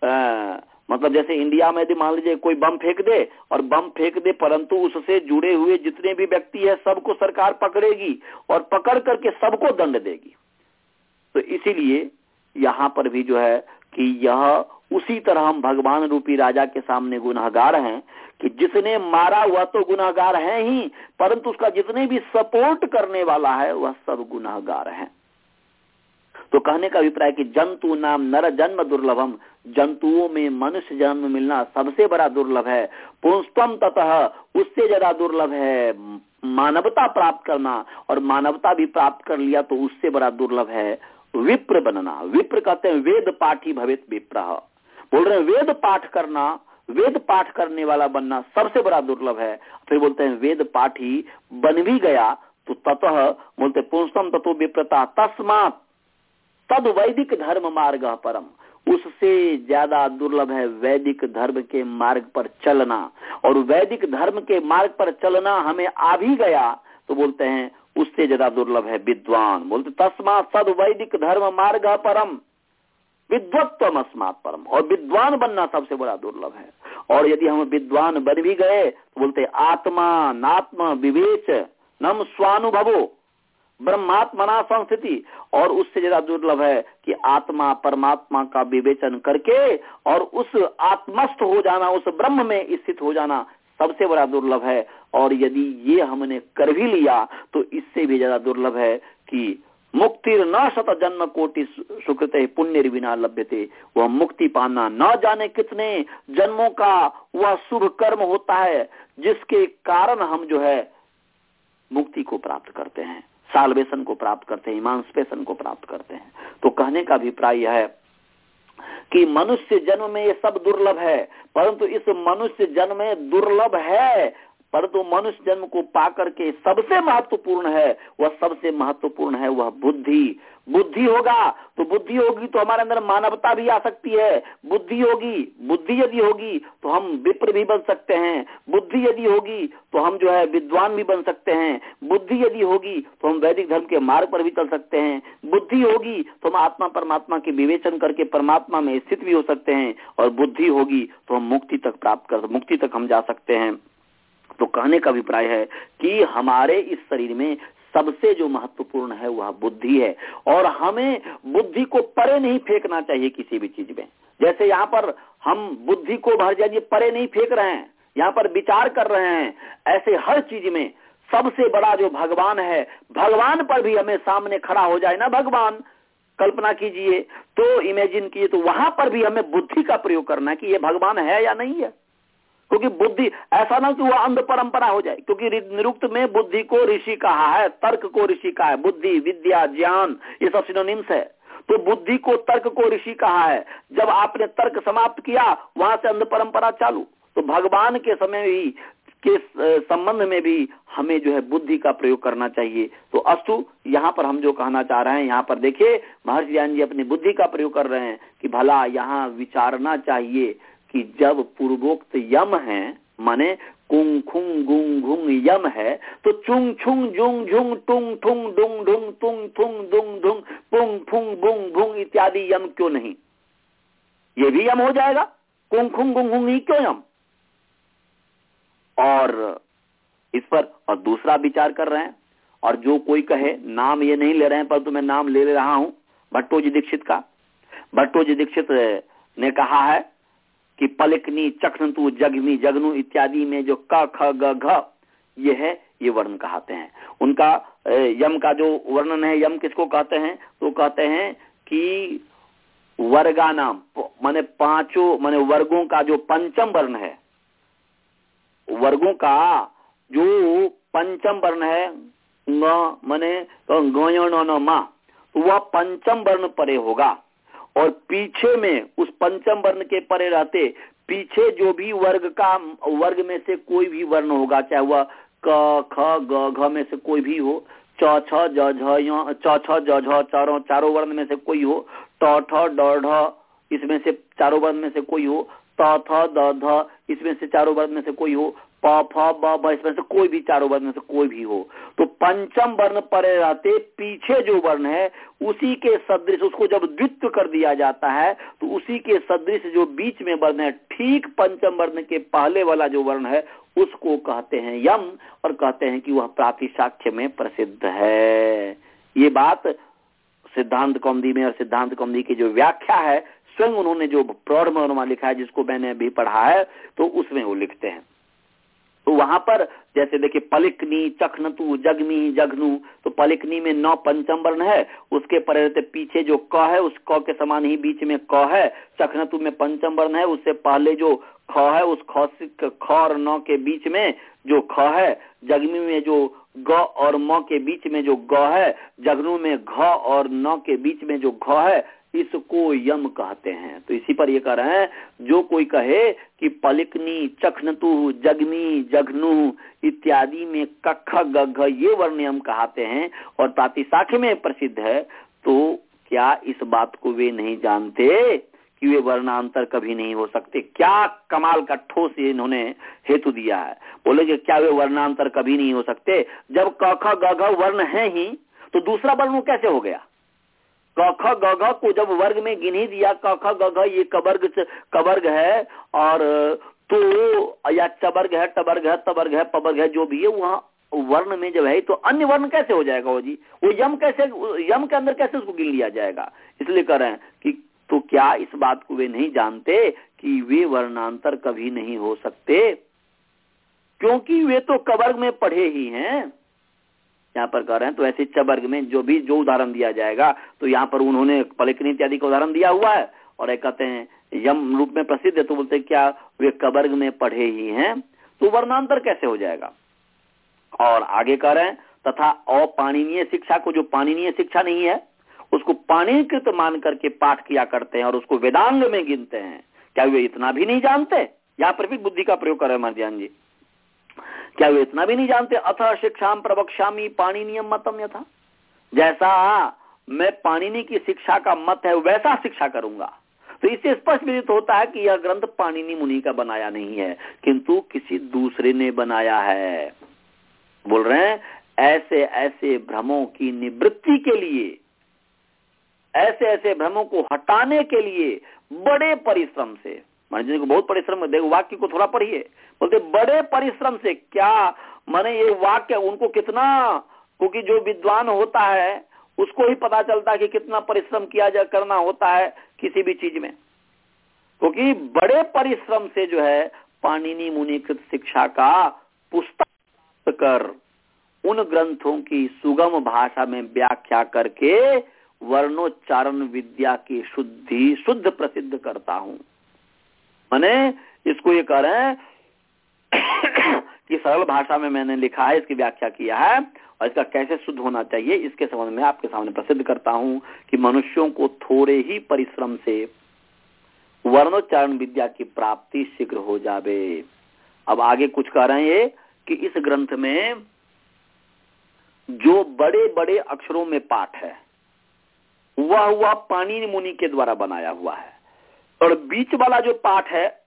आ, मतलब जैसे इंडिया में यदि मान लीजिए कोई बम फेंक दे और बम फेंक दे, परंतु उससे जुड़े हुए जितने भी व्यक्ति है, सबको सरकार पकड़ेगी और पकड़ करके सबको दंड देगी। तो इसीलिए यहाँ पर भी जो है कि यह उसी तरह हम भगवान रूपी राजा के सामने गुनाहगार हैं कि जिसने मारा हुआ तो गुनाहगार है ही, परंतु उसका जितने भी सपोर्ट करने वाला है, वह सब गुनाहगार है। तो कहने का अभिप्राय कि जंतु नाम नर जन्म दुर्लभम। जंतुओं में मनुष्य जन्म मिलना सबसे बड़ा दुर्लभ है। पुंस्तम ततः उससे ज़्यादा दुर्लभ है मानवता प्राप्त करना। और मानवता भी प्राप्त कर लिया तो उससे बड़ा दुर्लभ है विप्र बनना। विप्र कहते हैं वेद पाठी भवित विप्र। बोल रहे हैं, वेद पाठ करना, वेद पाठ करने वाला बनना सबसे बड़ा दुर्लभ है। फिर बोलते हैं, वेद पाठी बन भी गया तो ततः, बोलते पुंस्तम तत्व विप्रता। तस्मात तद वैदिक धर्म मार्ग परम उससे ज़्यादा दुर्लभ है वैदिक धर्म के मार्ग पर चलना। और वैदिक धर्म के मार्ग पर चलना हमें आ भी गया तो बोलते हैं, उससे ज़्यादा दुर्लभ है विद्वान। बोलते तस्मा सद वैदिक धर्म मार्ग परम विद्वत्व अस्मात परम। और विद्वान बनना सबसे बड़ा दुर्लभ है। और यदि हम विद्वान बन भी गए तो बोलते आत्मा नात्म विवेच, नम स्वानुभवो। ब्रह्मात्मना संस्थिति। और उससे ज़्यादा दुर्लभ है कि आत्मा परमात्मा का विवेचन करके और उस आत्मस्थ हो जाना, उस ब्रह्म में स्थित हो जाना सबसे बड़ा दुर्लभ है। और यदि ये हमने कर भी लिया तो इससे भी ज़्यादा दुर्लभ है कि मुक्ति न शत जन्म कोटि सुकृत पुण्य बिना लभ्य वह मुक्ति पाना न जाने कितने जन्मों का वह शुभ कर्म होता है, जिसके कारण हम जो है मुक्ति को प्राप्त करते हैं। सालवेशन को प्राप्त करते हैं इमांसपेशन को प्राप्त करते हैं। तो कहने का अभिप्राय यह है कि मनुष्य जन्म में ये सब दुर्लभ है, परंतु इस मनुष्य जन्म में दुर्लभ है परंतु मनुष्य जन्म को पाकर के सबसे महत्वपूर्ण है, वह सबसे महत्वपूर्ण है वह बुद्धि। बुद्धि होगा तो बुद्धि होगी तो हमारे अंदर मानवता भी आ सकती है। बुद्धि होगी, बुद्धि यदि होगी तो हम विप्र भी बन सकते हैं। बुद्धि यदि होगी तो हम जो है विद्वान भी बन सकते हैं। बुद्धि यदि होगी तो हम वैदिक धर्म के मार्ग पर भी चल सकते हैं। बुद्धि होगी तो हम आत्मा परमात्मा के विवेचन करके परमात्मा में स्थित भी हो सकते हैं। और बुद्धि होगी तो हम मुक्ति तक प्राप्त कर, मुक्ति तक हम जा सकते हैं। तो कहने का अभिप्राय है कि हमारे इस शरीर में सबसे जो महत्वपूर्ण है वह बुद्धि है। और हमें बुद्धि को परे नहीं फेंकना चाहिए किसी भी चीज़ में। जैसे यहाँ पर हम बुद्धि को भर जाइए परे नहीं फेंक रहे हैं, यहाँ पर विचार कर रहे हैं, ऐसे हर चीज़ में सबसे बड़ा जो भगवान है, भगवान पर भी हमें सामने खड़ा हो जाए ना भगवान, कल्पना कीजिए तो इमेजिन कीजिए तो वहाँ पर भी हमें बुद्धि का प्रयोग करना है कि ये भगवान है या नहीं है। क्योंकि बुद्धि, ऐसा ना कि वह अंध परंपरा हो जाए। क्योंकि निरुक्त में बुद्धि को ऋषि कहा है, तर्क को ऋषि कहा है। बुद्धि, विद्या, ज्ञान, ये सब सिनोनिम्स है। तो बुद्धि को तर्क को ऋषि कहा है। जब आपने तर्क समाप्त किया, वहाँ से अंध परंपरा चालू। तो भगवान के समय भी, के संबंध में भी हमें जो है बुद्धि का प्रयोग करना चाहिए। तो अस्तु, यहाँ पर हम जो कहना चाह रहे हैं, यहाँ पर देखिए, महर्षि ज्ञान जी अपनी बुद्धि का प्रयोग कर रहे हैं कि भला यहाँ विचारना चाहिए। कि जब पूर्वोक्त यम है, माने कुंग खुंग गुंग घुंग यम है तो चुंग छुंग जुंग झुंग टुंग ठुंग डुंग ढुंग तुंग थुंग दुंग धुंग पुंग फुंग बुंग भुंग इत्यादि यम क्यों नहीं? ये भी यम हो जाएगा। कुंग खुंग गुंग घुंग ही क्यों यम? और इस पर और दूसरा विचार कर रहे हैं। और जो कोई कहे, नाम ये नहीं ले रहे हैं पर तो मैं नाम ले रहा हूँ, भट्टोजी दीक्षित का। भट्टो जी दीक्षित ने कहा है कि पलकनी चखनतु जगमी जगनु इत्यादि में जो क, ख, ग, घ, ये है, ये वर्ण कहते हैं। उनका यम का जो वर्णन है, यम किसको कहते हैं? तो कहते हैं कि वर्गा नाम माने पाँचों, माने वर्गों का जो पंचम वर्ण है, वर्गों का जो पंचम वर्ण है माने तो न तो वह पंचम वर्ण परे होगा। और पीछे में उस पंचम वर्ण के परे रहते, पीछे जो भी वर्ग का, वर्ग में से कोई भी वर्ण होगा, चाहे वह क, ख, ग, घ में से कोई भी हो, च, छ चारों चारों वर्ण में से कोई हो, ट ड इसमें से चारों वर्ण में से कोई हो त थ, द, ध, इसमें से चारों वर्ण में से कोई हो प फ ब इसमें से कोई भी चारों वर्ण से कोई भी हो। तो पंचम वर्ण परे रहते, पीछे जो वर्ण है, उसी के सदृश, उसको जब द्वित्व कर दिया जाता है तो उसी के सदृश जो बीच में वर्ण है, ठीक पंचम वर्ण के पहले वाला जो वर्ण है, उसको कहते हैं यम, और कहते हैं कि वह प्रातिशाख्य में प्रसिद्ध है। ये बात सिद्धांत कौमदी में और सिद्धांत कौमदी की जो व्याख्या है, स्वयं उन्होंने जो प्रौढ़ लिखा है, जिसको मैंने अभी पढ़ा है तो उसमें वो लिखते हैं। तो वहाँ पर जैसे देखिए पलिकनी, चखनतु, जगनी, जगनू तो पलिकनी में नौ पंचम वर्ण है, उसके पर पीछे जो क है, उस क के समान ही बीच में क है, चखनतु में पंचम वर्ण है, उससे पहले जो ख है, उस ख ख और नौ के बीच में जो ख है जगमी में जो ग और म के बीच में जो ग है, जगनू में घ और न के बीच में जो घ है इसको यम कहते हैं। तो इसी पर ये कह रहे हैं, जो कोई कहे कि पलिकनी, चखनतु, जगनी जघनु इत्यादि में कख गघ ये वर्ण यम कहते हैं और प्रातिशाख में प्रसिद्ध है तो क्या इस बात को वे नहीं जानते कि वे वर्णांतर कभी नहीं हो सकते? क्या कमाल का ठोस इन्होंने हेतु दिया है? बोले कि क्या वे वर्णांतर कभी नहीं हो सकते? जब कख गघ वर्ण है ही तो दूसरा वर्ण कैसे हो गया? क ख ग को जब वर्ग में गिन दिया क ख ग ये कवर्ग कवर्ग है, और तो या चवर्ग है टवर्ग है तवर्ग है पवर्ग है, जो भी है, वहाँ वर्ण में जब है तो अन्य वर्ण कैसे हो जाएगा वो जी? वो यम कैसे यम के अंदर कैसे उसको गिन लिया जाएगा? इसलिए कह रहे हैं कि तो क्या इस बात को वे नहीं जानते कि वे वर्णांतर कभी नहीं हो सकते? क्योंकि वे तो कवर्ग में पढ़े ही हैं। यहाँ पर कह रहे हैं तो ऐसे चबर्ग में जो भी, जो उदाहरण दिया जाएगा तो यहाँ पर उन्होंने पलिकनी इत्यादि का उदाहरण दिया हुआ है। और एक कहते हैं, यम रूप में प्रसिद्ध है तो बोलते क्या वे कबर्ग में पढ़े ही हैं तो वर्णांतर कैसे हो जाएगा? और आगे कह रहे हैं, तथा अपाणनीय शिक्षा को, जो पाणनीय शिक्षा नहीं है, उसको पाणीकृत मान करके पाठ किया करते हैं, और उसको वेदांग में गिनते हैं। क्या वे इतना भी नहीं जानते? यहाँ पर भी बुद्धि का प्रयोग कर रहे हैं जी। क्या वे इतना भी नहीं जानते? अथ शिक्षा प्रवक्ष्यामी पाणिनियम मतम यथा। जैसा मैं पाणिनि की शिक्षा का मत है, वैसा शिक्षा करूँगा। तो इससे स्पष्ट विदित होता है कि यह ग्रंथ पाणिनि मुनि का बनाया नहीं है, किंतु किसी दूसरे ने बनाया है। बोल रहे हैं, ऐसे ऐसे भ्रमों की निवृत्ति के लिए, ऐसे ऐसे भ्रमों को हटाने के लिए बड़े परिश्रम से मान जी को बहुत परिश्रम देखो वाक्य को थोड़ा पढ़िए। बोलते, बड़े परिश्रम से क्या माने ये वाक्य उनको कितना, क्योंकि जो विद्वान होता है, उसको ही पता चलता है कि कितना परिश्रम किया जा, करना होता है किसी भी चीज़ में। क्योंकि बड़े परिश्रम से जो है, पाणिनि मुनिकृत शिक्षा का पुस्तक कर, उन ग्रंथों की सुगम भाषा में व्याख्या करके वर्णोच्चारण विद्या की शुद्धि, शुद्ध प्रसिद्ध करता हूँ। मैंने इसको ये कह रहे हैं *coughs* कि सरल भाषा में मैंने लिखा है, इसकी व्याख्या किया है, और इसका कैसे शुद्ध होना चाहिए, इसके संबंध में आपके सामने प्रसिद्ध करता हूँ कि मनुष्यों को थोड़े ही परिश्रम से वर्णोच्चारण विद्या की प्राप्ति शीघ्र हो जावे। अब आगे कुछ कह रहे हैं ये कि इस ग्रंथ में जो बड़े बड़े अक्षरों में पाठ है, वह हुआ पानी मुनि के द्वारा बनाया हुआ है। और बीच वाला जो पाठ है,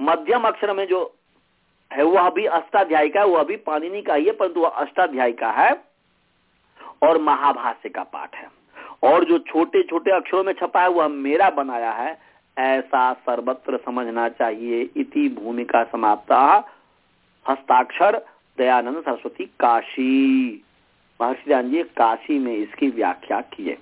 मध्यम अक्षर में जो है वह भी अष्टाध्याय का है वह भी पाणिनि का ही है, परंतु वह अष्टाध्याय का है और महाभाष्य का पाठ है। और जो छोटे छोटे अक्षरों में छपा है, वह मेरा बनाया है। ऐसा सर्वत्र समझना चाहिए। इति भूमिका समाप्ता। हस्ताक्षर, दयानंद सरस्वती, काशी। महर्षि जी, काशी में इसकी व्याख्या किए।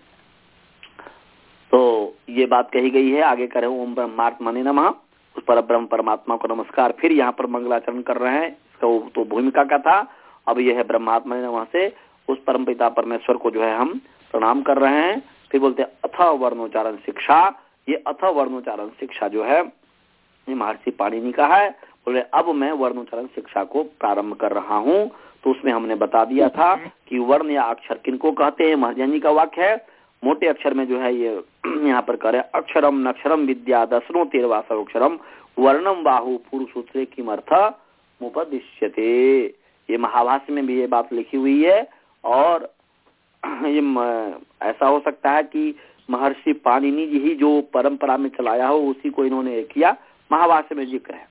तो ये बात कही गई है, आगे करे, ओम ब्रह्मात्मने नमः। उस पर ब्रह्म परमात्मा को नमस्कार, फिर यहाँ पर मंगलाचरण कर रहे हैं। इसका तो भूमिका का था, अब यह है ब्रह्मात्मा ने वहाँ से। उस परम पिता परमेश्वर को जो है हम प्रणाम कर रहे हैं। फिर बोलते हैं, अथ वर्णोच्चारण शिक्षा। ये अथ वर्णोच्चारण शिक्षा जो है, ये महर्षि पाणिनि का है। बोले, अब मैं वर्णोच्चारण शिक्षा को प्रारंभ कर रहा हूँ। तो उसमें हमने बता दिया था कि वर्ण या अक्षर किनको कहते हैं, महर्जन का वाक्य है। मोटे अक्षर में जो है ये यहाँ पर करे अक्षरम नक्षरम विद्या दसरो तेरवा अक्षरम, वर्णम बाहु पुरुष सूत्र किमर्थ मुपदिश्यते। ये महाभाष्य में भी ये बात लिखी हुई है और *clears throat* ये ऐसा हो सकता है कि महर्षि पाणिनि जी ही जो परंपरा में चलाया हो, उसी को इन्होंने किया। महाभाष्य में ज़िक्र है।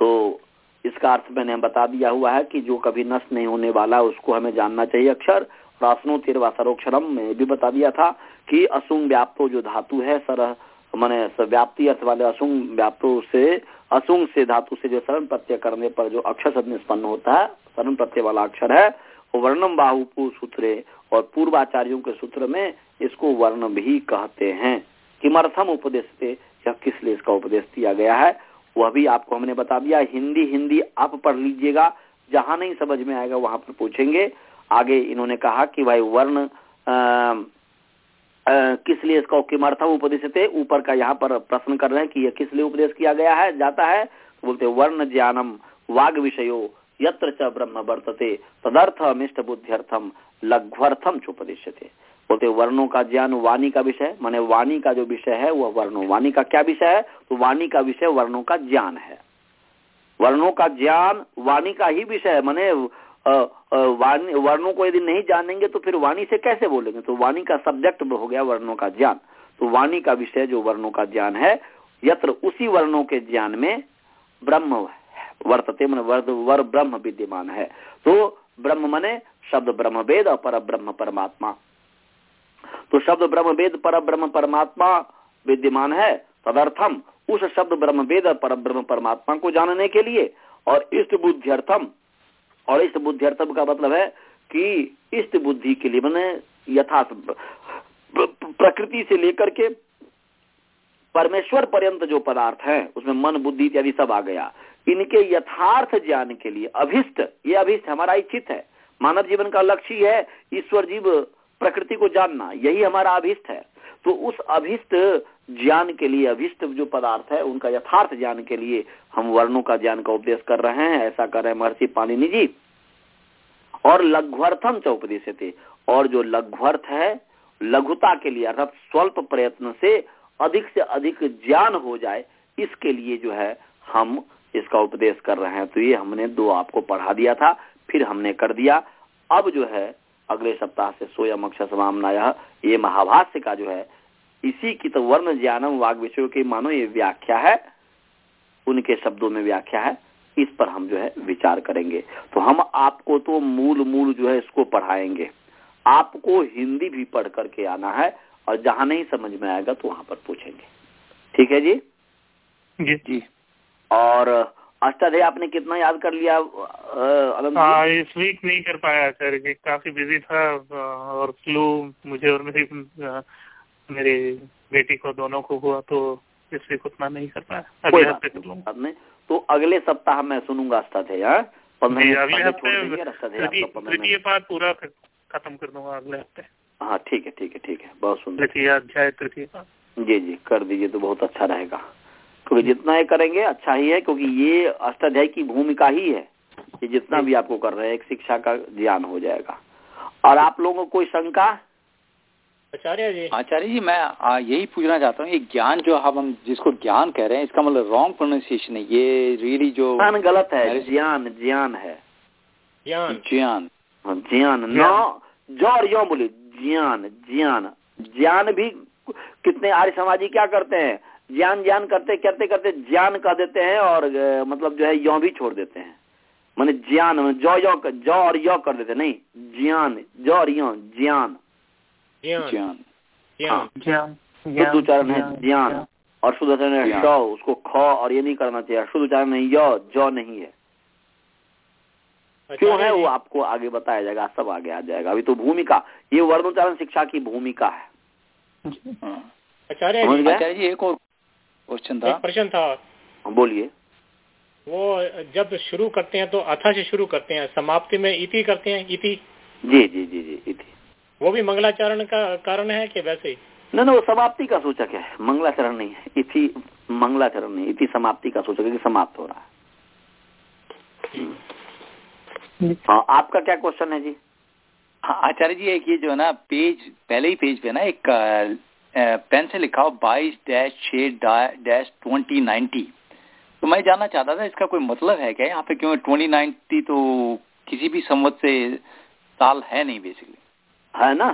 तो इसका अर्थ मैंने बता दिया हुआ है कि जो कभी नष्ट नहीं होने वाला उसको हमें जानना चाहिए अक्षर। प्रासनो तिरवा सरोक्षरम में भी बता दिया था कि असुंग व्याप्तो जो धातु है, सर, मैंने व्याप्ति अर्थ वाले असुंग व्याप्तो से, असुंग से धातु से जो शरण प्रत्यय करने पर जो अक्षर शब्द निष्पन्न होता है, शरण प्रत्यय वाला अक्षर है वर्णम बाहु सूत्रे और पूर्वाचार्यों के सूत्र में इसको वर्ण भी कहते हैं। किमर्थम उपदेश या किस लिए इसका उपदेश दिया गया है? वह भी आपको हमने बता दिया, हिंदी हिंदी आप पढ़ लीजिएगा, जहाँ नहीं समझ में आएगा वहाँ पर पूछेंगे। आगे इन्होंने कहा कि भाई वर्ण किस लिए इसका किमर्थम उपदेश थे ऊपर का यहाँ पर प्रश्न कर रहे हैं कि यह किस लिए उपदेश किया गया है? जाता है तो बोलते वर्ण ज्ञानम वाग विषयो, यत्र च ब्रह्म वर्तते तदर्थ अमिष्ट बुद्धिर्थम लघ्वर्थम चुपदेश थे बोलते वर्णों का ज्ञान वाणी का विषय, माने वाणी का जो विषय है, वह वर्णों, वाणी का क्या विषय है? तो वाणी का विषय वर्णों का ज्ञान है। वर्णों का ज्ञान वाणी का ही विषय है माने वर्णों को यदि नहीं जानेंगे तो फिर वाणी से कैसे बोलेंगे? तो वाणी का सब्जेक्ट हो गया वर्णों का ज्ञान। तो वाणी का विषय जो वर्णों का ज्ञान है, यत्र उसी वर्णों के ज्ञान में ब्रह्म वर्तते, मन वर्द, वर ब्रह्म विद्यमान है। तो ब्रह्म मने शब्द ब्रह्म वेद और पर ब्रह्म परमात्मा। तो शब्द ब्रह्म वेद, पर ब्रह्म परमात्मा विद्यमान है। तदर्थम उस शब्द ब्रह्म वेद और पर ब्रह्म परमात्मा को जानने के लिए और इष्ट बुद्धिर्थम और इष्ट बुद्धिर्थम का मतलब है कि इष्ट बुद्धि के लिए मैंने यथा प्रकृति से लेकर के परमेश्वर पर्यंत जो पदार्थ है, उसमें मन, बुद्धि इत्यादि सब आ गया। इनके यथार्थ ज्ञान के लिए अभिष्ट, ये अभिष्ट हमारा इच्छित है। मानव जीवन का लक्ष्य है ईश्वर जीव प्रकृति को जानना। यही हमारा अभिष्ट है। तो उस अभिष्ट ज्ञान के लिए, अभिष्ट जो पदार्थ है, उनका यथार्थ ज्ञान के लिए हम वर्णों का ज्ञान का उपदेश कर रहे हैं। ऐसा कर रहे महर्षि पाणिनि जी। और लघुअर्थम च उपदेश थे और जो लघुअर्थ है, लघुता के लिए, अर्थात स्वल्प प्रयत्न से अधिक से अधिक ज्ञान हो जाए, इसके लिए जो है हम इसका उपदेश कर रहे हैं। तो ये हमने दो आपको पढ़ा दिया था, फिर हमने कर दिया। अब जो है अगले सप्ताह से सोयम अक्षर समामना ये महाभाष्य का जो है इसी की तो वर्ण ज्ञानम वाग विषयों की मानो ये व्याख्या है। उनके शब्दों में व्याख्या है। इस पर हम जो है विचार करेंगे। तो हम आपको तो मूल मूल जो है इसको पढ़ाएँगे। आपको हिंदी भी पढ़ करके आना है और जहाँ नहीं समझ में आएगा तो वहाँ पर पूछेंगे। ठीक है जी? जी। जी। और अष्टाध्याय आपने कितना याद कर लिया हाँ इस वीक नहीं कर पाया सर जी काफ़ी बिज़ी था और फ्लू मुझे और मेरी मेरी बेटी को दोनों को हुआ तो इस वीक उतना नहीं कर पाया। अगले हफ़्ते कर लूँगा। तो अगले सप्ताह मैं सुनूँगा अष्टाध्याय हाँ? अगले हफ़्ते तृतीय पाठ पूरा खत्म कर दूँगा अगले हफ़्ते। हाँ ठीक है ठीक है ठीक है बहुत सुंदर। तृतीय अध्याय तृतीय जी जी कर दीजिए तो बहुत अच्छा रहेगा। क्योंकि जितना ये करेंगे अच्छा ही है क्योंकि ये अष्टाध्याय की भूमिका ही है ये जितना भी आपको कर रहे हैं एक शिक्षा का ज्ञान हो जाएगा। और आप लोगों को कोई शंका? आचार्य जी। आचार्य जी मैं यही पूछना चाहता हूँ ये ज्ञान जो हम जिसको ज्ञान कह रहे हैं इसका मतलब रॉन्ग प्रोनाउंसिएशन है ये रियली जो ज्ञान गलत है ज्ञान ज्ञान है। ज्ञान। ज्ञान। हाँ, ज्ञान नो जो और यो बोले ज्ञान ज्ञान। ज्ञान भी कितने आर्य समाजी क्या करते हैं? ज्ञान ज्ञान करते करते करते ज्ञान कह देते हैं और मतलब जो है यो भी छोड़ देते हैं। मैंने ज्ञान जो यो जो और यो कर देते नहीं ज्ञान जो और यो ज्ञान। ज्ञान। ज्ञान। शुद्ध उच्चारण है ज्ञान और शुद्ध उच्चारण है श उसको ख और ये नहीं करना चाहिए। शुद्ध उच्चारण है य जो नहीं है। क्यों है वो आपको आगे बताया जाएगा सब आगे आ जाएगा। अभी तो भूमिका ये वर्णोच्चारण शिक्षा की भूमिका है। आचार्य आचार्य जी एक और क्वेश्चन था प्रश्न था। हाँ, बोलिए। वो जब शुरू करते हैं तो अथा से शुरू करते हैं समाप्ति में इति करते हैं इति। जी जी जी जी इति। वो भी मंगलाचरण का कारण है कि वैसे ही? नहीं नहीं वो समाप्ति का सूचक है? मंगलाचरण नहीं है इति मंगलाचरण नहीं इति समाप्ति का सूचक है कि समाप्त हो रहा है। हाँ आपका क्या क्वेश्चन है जी? हाँ आचार्य जी एक ये जो है ना पेज पहले ही पेज पे ना एक पेन से लिखा हो बाईस डैश छ डैश ट्वेंटी नाइन्टी तो मैं जानना चाहता था इसका कोई मतलब है क्या? यहाँ पे क्यों ट्वेंटी नाइन्टी तो किसी भी संवत से साल है नहीं बेसिकली है ना?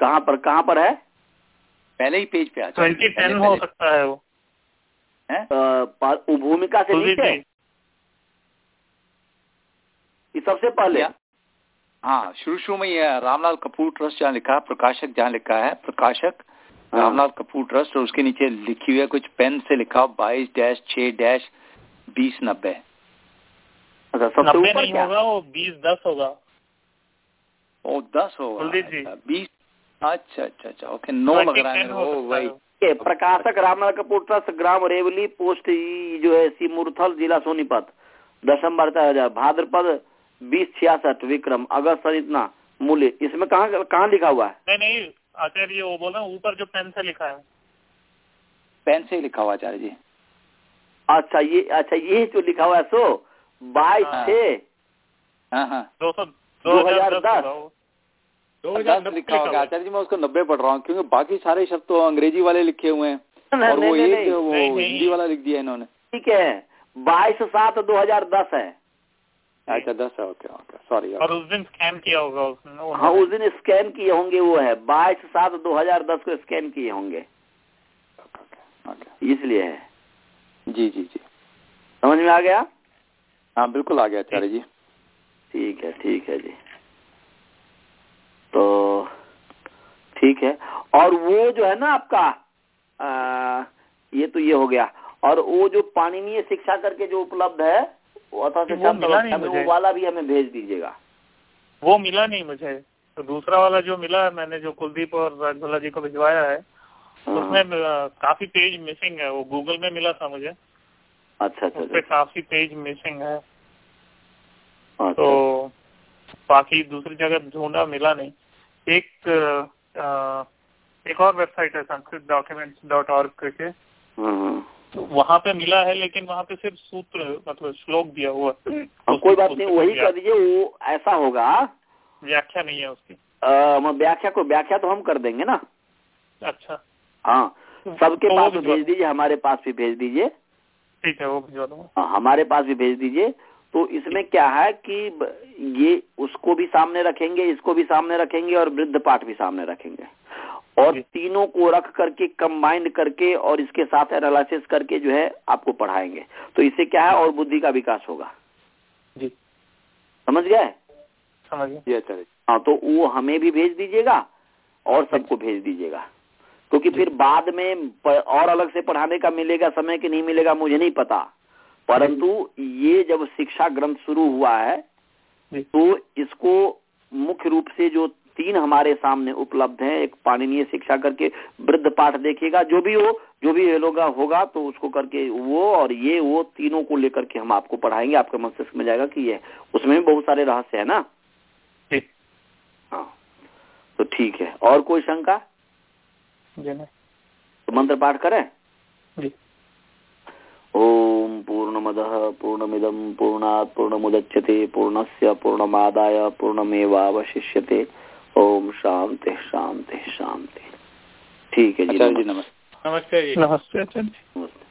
कहाँ पर कहाँ पर है? पहले ही पेज पे आ ट्वेंटी टेन हो सकता है वो। है? भूमिका से नीचे? सबसे पहले? हाँ शुरू शुरू में ये रामलाल कपूर ट्रस्ट जहाँ लिखा है प्रकाशक जहाँ लिखा है प्रकाशक हाँ। रामलाल कपूर ट्रस्ट और उसके नीचे लिखी हुई है कुछ पेन से लिखा बाईस डैश छ डैश बीस नब्बे। अच्छा सबसे ऊपर क्या? होगा वो बीस दस होगा। ओ दस हो अच्छा, बीस अच्छा अच्छा अच्छा ओके नौ लग रहा है वही। प्रकाशक रामलाल कपूर ट्रस्ट ग्राम रेवली पोस्ट जो है सिमुरथल जिला सोनीपत दसम्बर भाद्रपद बीस छियासठ विक्रम अगस्त इतना मूल्य। इसमें कहाँ कहाँ लिखा हुआ है? नहीं नहीं आचार्य वो बोला ऊपर जो पेन से लिखा है। पेन से लिखा हुआ आचार्य जी। अच्छा ये अच्छा ये जो लिखा हुआ है सो बाईस हाँ। छः। हाँ हाँ। दो सौ दो हज़ार दस दो हज़ार दस लिखा होगा। आचार्य जी मैं उसको नब्बे पढ़ रहा हूँ क्योंकि बाकी सारे शब्द तो अंग्रेज़ी वाले लिखे हुए हैं। *laughs* और वो एक वो। हिंदी वाला लिख दिया इन्होंने। ठीक है बाईस सात दो हज़ार दस है। अच्छा दस है ओके ओके सॉरी और उस दिन स्कैन किया होगा उसने हाँ उस दिन स्कैन किए होंगे वो है। बाईस सात दो हज़ार दस को स्कैन किए होंगे। इसलिए है। जी जी जी। समझ में आ गया? हाँ बिल्कुल आ गया आचार्य जी। ठीक है ठीक है जी। तो ठीक है। और वो जो है ना आपका आ, ये तो ये हो गया। और वो जो पाणिनीय शिक्षा करके जो उपलब्ध है वो। वो वाला भी हमें भेज दीजिएगा वो मिला नहीं मुझे तो दूसरा वाला जो मिला है मैंने जो कुलदीप और राजभला जी को भिजवाया है हाँ। उसमें काफ़ी पेज मिसिंग है वो गूगल में मिला था मुझे अच्छा अच्छा उसपे अच्छा काफ़ी पेज मिसिंग है अच्छा। तो बाकी दूसरी जगह ढूंढा मिला नहीं एक अ, एक और वेबसाइट है संस्कृत डॉक्यूमेंट्स डॉट ऑर्ग करके हाँ, हाँ। तो वहाँ पे मिला है लेकिन वहाँ पे सिर्फ़ सूत्र मतलब श्लोक दिया हुआ हाँ, कोई बात नहीं वही कर दीजिए वो ऐसा होगा। व्याख्या नहीं है उसकी। व्याख्या को व्याख्या तो हम कर देंगे ना। अच्छा। हाँ सबके तो पास भेज दीजिए हमारे पास भी भेज दीजिए। ठीक है वो भिजवा दूँगा। हाँ, हमारे पास भी भेज दीजिए। तो इसमें क्या है कि ये उसको भी सामने रखेंगे इसको भी सामने रखेंगे और वृद्ध पाठ भी सामने रखेंगे। और तीनों को रख करके कंबाइंड करके और इसके साथ एनालिसिस करके जो है आपको पढ़ाएँगे। तो इससे क्या है? और बुद्धि का विकास होगा। जी। समझ गए? समझ गया। जी आचार्य जी हाँ तो वो हमें भी भेज दीजिएगा और सबको भेज दीजिएगा। क्योंकि फिर बाद में और अलग से पढ़ाने का मिलेगा समय कि नहीं मिलेगा मुझे नहीं पता। परंतु ये जब शिक्षा ग्रंथ शुरू हुआ है तो इसको मुख्य रूप से जो तीन हमारे सामने उपलब्ध हैं। एक पाणिनीय शिक्षा करके वृद्ध पाठ देखिएगा जो भी हो जो भी लोग होगा तो उसको करके वो और ये वो तीनों को लेकर के हम आपको पढ़ाएँगे। आपके मस्तिष्क में जाएगा कि ये उसमें भी बहुत सारे रहस्य है ना? हाँ। तो ठीक है। और कोई शंका? तो मंत्र पाठ करें? जी। ओम पूर्णमदः पूर्णमिदं पूर्णात् पूर्णमुदच्यते पूर्णस्य पूर्णमादाय पूर्णमेवावशिष्यते। ओम शांति शांति शांति। ठीक है जी नमस्ते नमस्ते। नमस्ते। नमस्ते आचार्य जी। नमस्ते।